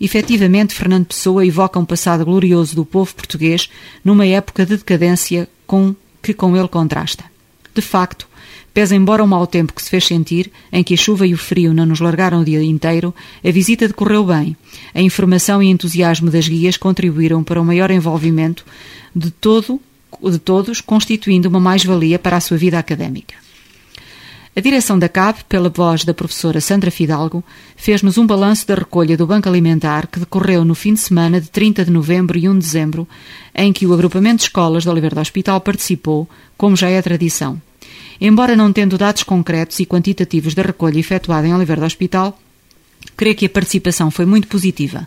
A: Efetivamente, Fernando Pessoa evoca um passado glorioso do povo português numa época de decadência com que com ele contrasta. De facto, pese embora o mau tempo que se fez sentir, em que a chuva e o frio não nos largaram o dia inteiro, a visita decorreu bem. A informação e entusiasmo das guias contribuíram para o maior envolvimento de todo de todos, constituindo uma mais-valia para a sua vida académica. A direção da CAP, pela voz da professora Sandra Fidalgo, fez-nos um balanço da recolha do Banco Alimentar que decorreu no fim de semana de 30 de novembro e 1 de dezembro, em que o agrupamento de escolas de Oliveira do Hospital participou, como já é tradição. Embora não tendo dados concretos e quantitativos da recolha efetuada em Oliveira do Hospital, creio que a participação foi muito positiva.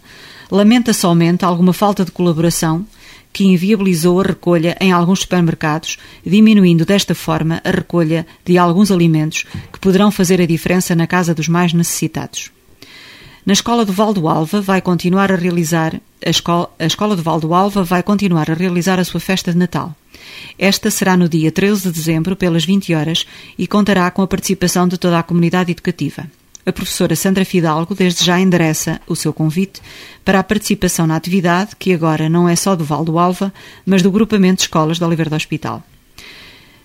A: Lamenta somente alguma falta de colaboração que inviabilizou a recolha em alguns supermercados, diminuindo desta forma a recolha de alguns alimentos que poderão fazer a diferença na casa dos mais necessitados. Na Escola do Val do Alva vai continuar a realizar a escola, a escola do Val do Alva vai continuar a realizar a sua festa de Natal. Esta será no dia 13 de dezembro, pelas 20 horas, e contará com a participação de toda a comunidade educativa. A professora Sandra Fidalgo desde já endereça o seu convite para a participação na atividade, que agora não é só do Val do Alva, mas do Grupamento de Escolas de Oliveira do Hospital.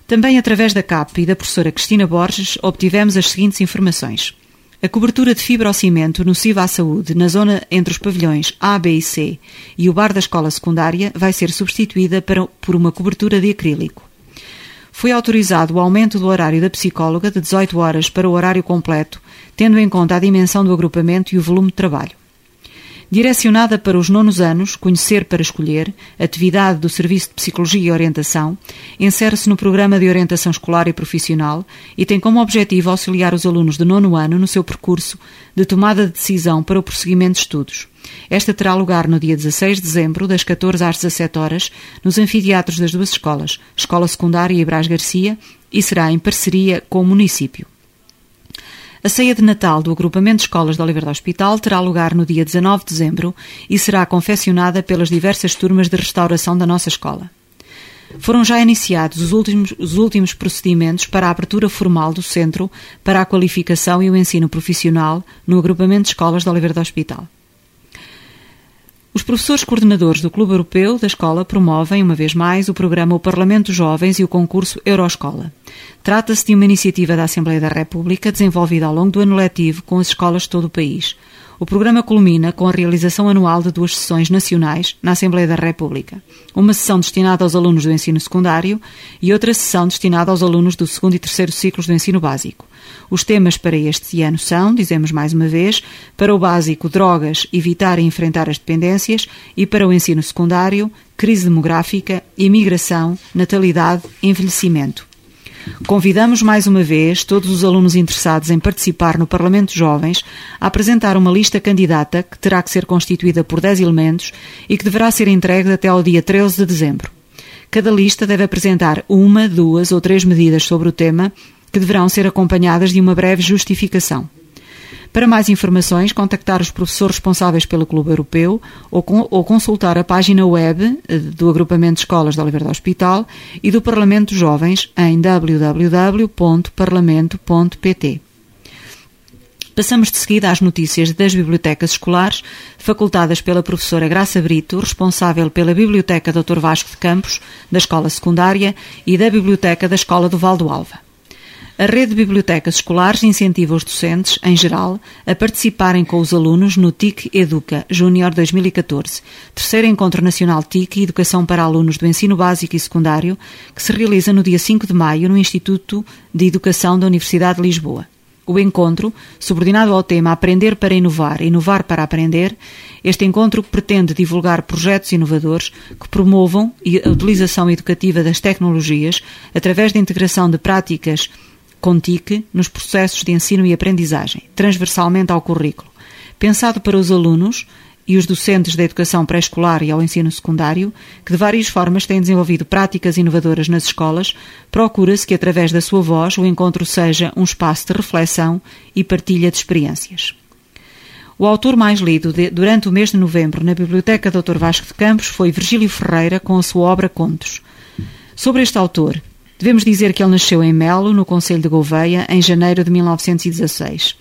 A: Também através da CAP e da professora Cristina Borges obtivemos as seguintes informações. A cobertura de fibrocimento nociva à saúde na zona entre os pavilhões A, B e C e o bar da escola secundária vai ser substituída por uma cobertura de acrílico. Foi autorizado o aumento do horário da psicóloga de 18 horas para o horário completo, tendo em conta a dimensão do agrupamento e o volume de trabalho. Direcionada para os nonos anos, Conhecer para Escolher, atividade do Serviço de Psicologia e Orientação, insere-se no Programa de Orientação Escolar e Profissional e tem como objetivo auxiliar os alunos de nono ano no seu percurso de tomada de decisão para o prosseguimento de estudos. Esta terá lugar no dia 16 de dezembro, das 14 às 17 horas, nos anfiteatros das duas escolas, Escola Secundária e Brás Garcia, e será em parceria com o município. A ceia de Natal do agrupamento de escolas de Oliveira do Hospital terá lugar no dia 19 de dezembro e será confeccionada pelas diversas turmas de restauração da nossa escola. Foram já iniciados os últimos, os últimos procedimentos para a abertura formal do Centro para a Qualificação e o Ensino Profissional no agrupamento de escolas de Oliveira do Hospital. Os professores coordenadores do Clube Europeu da Escola promovem, uma vez mais, o programa O Parlamento Jovens e o concurso Euroescola. Trata-se de uma iniciativa da Assembleia da República desenvolvida ao longo do ano letivo com as escolas de todo o país. O programa culmina com a realização anual de duas sessões nacionais na Assembleia da República. Uma sessão destinada aos alunos do ensino secundário e outra sessão destinada aos alunos do segundo e terceiro ciclos do ensino básico. Os temas para este ano são, dizemos mais uma vez, para o básico drogas, evitar e enfrentar as dependências e para o ensino secundário, crise demográfica, imigração, natalidade, envelhecimento. Convidamos mais uma vez todos os alunos interessados em participar no Parlamento Jovens a apresentar uma lista candidata que terá que ser constituída por 10 elementos e que deverá ser entregue até ao dia 13 de dezembro. Cada lista deve apresentar uma, duas ou três medidas sobre o tema que deverão ser acompanhadas de uma breve justificação. Para mais informações, contactar os professores responsáveis pelo Clube Europeu ou, com, ou, consultar a página web eh, do Agrupamento de Escolas da Oliveira do Hospital e do Parlamento de Jovens em www.parlamento.pt. Passamos de seguida às notícias das bibliotecas escolares, facultadas pela professora Graça Brito, responsável pela Biblioteca Dr. Vasco de Campos, da Escola Secundária, e da Biblioteca da Escola do Val do Alva. A rede de bibliotecas escolares incentiva os docentes, em geral, a participarem com os alunos no TIC Educa Júnior 2014, terceiro Encontro Nacional TIC e Educação para Alunos do Ensino Básico e Secundário, que se realiza no dia 5 de maio no Instituto de Educação da Universidade de Lisboa. O encontro, subordinado ao tema Aprender para Inovar, Inovar para Aprender, este encontro pretende divulgar projetos inovadores que promovam a utilização educativa das tecnologias através da integração de práticas com TIC nos processos de ensino e aprendizagem, transversalmente ao currículo. Pensado para os alunos e os docentes da educação pré-escolar e ao ensino secundário, que de várias formas têm desenvolvido práticas inovadoras nas escolas, procura-se que, através da sua voz, o encontro seja um espaço de reflexão e partilha de experiências. O autor mais lido de, durante o mês de novembro na Biblioteca Dr. Vasco de Campos foi Virgílio Ferreira com a sua obra Contos. Sobre este autor, Devemos dizer que ele nasceu em Melo, no Conselho de Gouveia, em janeiro de 1916.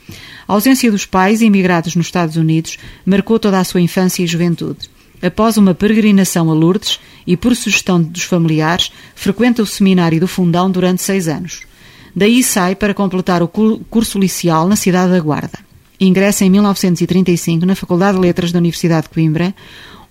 A: A ausência dos pais, emigrados nos Estados Unidos, marcou toda a sua infância e juventude. Após uma peregrinação a Lourdes e por sugestão dos familiares, frequenta o seminário do Fundão durante seis anos. Daí sai para completar o curso liceal na cidade da Guarda. Ingressa em 1935 na Faculdade de Letras da Universidade de Coimbra,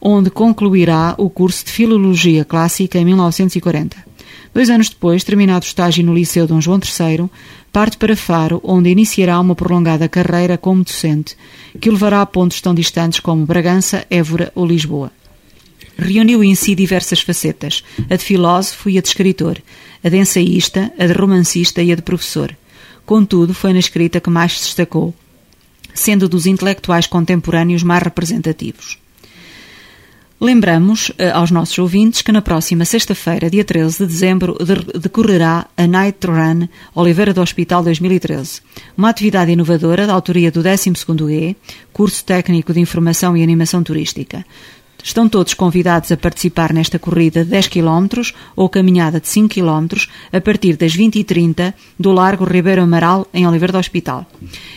A: onde concluirá o curso de Filologia Clássica em 1940. Dois anos depois, terminado o estágio no Liceu Dom João III, parte para Faro, onde iniciará uma prolongada carreira como docente, que o levará a pontos tão distantes como Bragança, Évora ou Lisboa. Reuniu em si diversas facetas, a de filósofo e a de escritor, a de ensaísta, a de romancista e a de professor. Contudo, foi na escrita que mais se destacou, sendo dos intelectuais contemporâneos mais representativos. Lembramos eh, aos nossos ouvintes que na próxima sexta-feira, dia 13 de dezembro, de- decorrerá a Night Run Oliveira do Hospital 2013, uma atividade inovadora da autoria do 12º E, curso técnico de informação e animação turística. Estão todos convidados a participar nesta corrida de 10 km ou caminhada de 5 km a partir das 20h30 do Largo Ribeiro Amaral, em Oliveira do Hospital.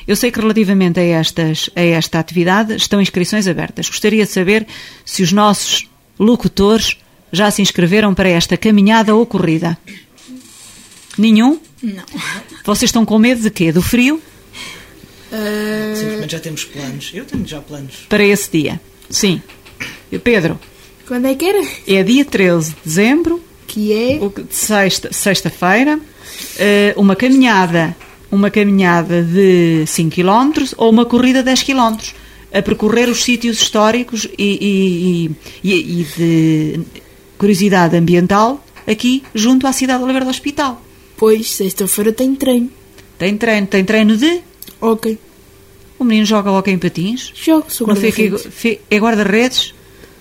A: Eu sei que relativamente a, estas, a esta atividade estão inscrições abertas. Gostaria de saber se os nossos locutores já se inscreveram para esta caminhada ou corrida. Nenhum?
E: Não.
A: Vocês estão com medo de quê? Do frio?
D: Simplesmente já temos planos. Eu tenho já planos.
A: Para esse dia? Sim. Pedro,
G: Quando é que era?
A: é dia 13 de dezembro,
G: Que é.
A: de sexta- sexta-feira, eh, uma caminhada, uma caminhada de 5 km ou uma corrida de 10 km, a percorrer os sítios históricos e, e- e- e de curiosidade ambiental aqui junto à cidade de Oliveira do Hospital.
G: Pois, sexta-feira tem treino.
A: Tem treino, tem treino de...
G: Ok.
A: O menino joga hóquei em patins.
G: Jogo, sou guarda-redes.
A: é guarda-redes?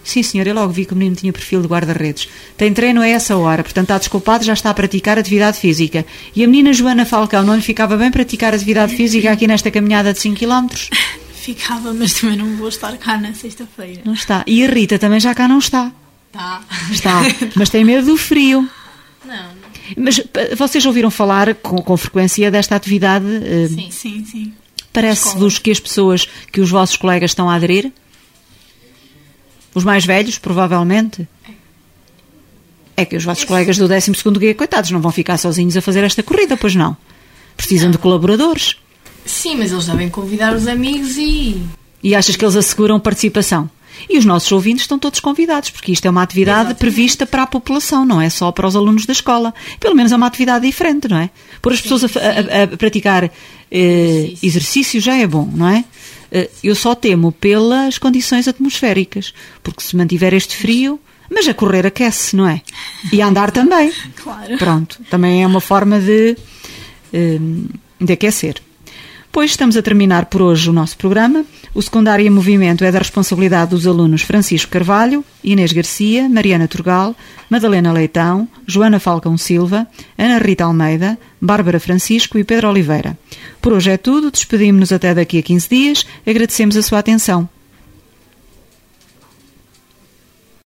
A: Sim, senhor, eu logo vi que o menino tinha perfil de guarda-redes. Tem treino a essa hora, portanto está desculpado, já está a praticar atividade física. E a menina Joana Falcão não lhe ficava bem praticar atividade física aqui nesta caminhada de 5 km?
E: Ficava, mas também não vou estar cá na sexta-feira.
A: Não está. E a Rita também já cá não está.
E: Tá.
A: Está. Mas tem medo do frio.
E: Não.
A: Mas vocês ouviram falar com, com frequência desta atividade? eh,
E: Sim, sim, sim.
A: Parece-vos que as pessoas, que os vossos colegas estão a aderir? Os mais velhos, provavelmente? É que os vossos colegas do 12º G, coitados, não vão ficar sozinhos a fazer esta corrida, pois não? Precisam de colaboradores.
F: Sim, mas eles devem convidar os amigos e.
A: E achas que eles asseguram participação? E os nossos ouvintes estão todos convidados, porque isto é uma atividade prevista para a população, não é só para os alunos da escola. Pelo menos é uma atividade diferente, não é? Pôr as pessoas a, a- a praticar eh, exercício já é bom, não é? Eh, eu só temo pelas condições atmosféricas, porque se mantiver este frio, mas a correr aquece, não é? E a andar também.
E: Claro.
A: Pronto, também é uma forma de, eh, de aquecer. Pois estamos a terminar por hoje o nosso programa. O Secundário em Movimento é da responsabilidade dos alunos Francisco Carvalho, Inês Garcia, Mariana Turgal, Madalena Leitão, Joana Falcão Silva, Ana Rita Almeida, Bárbara Francisco e Pedro Oliveira. Por hoje é tudo. Despedimos-nos até daqui a 15 dias. Agradecemos a sua atenção.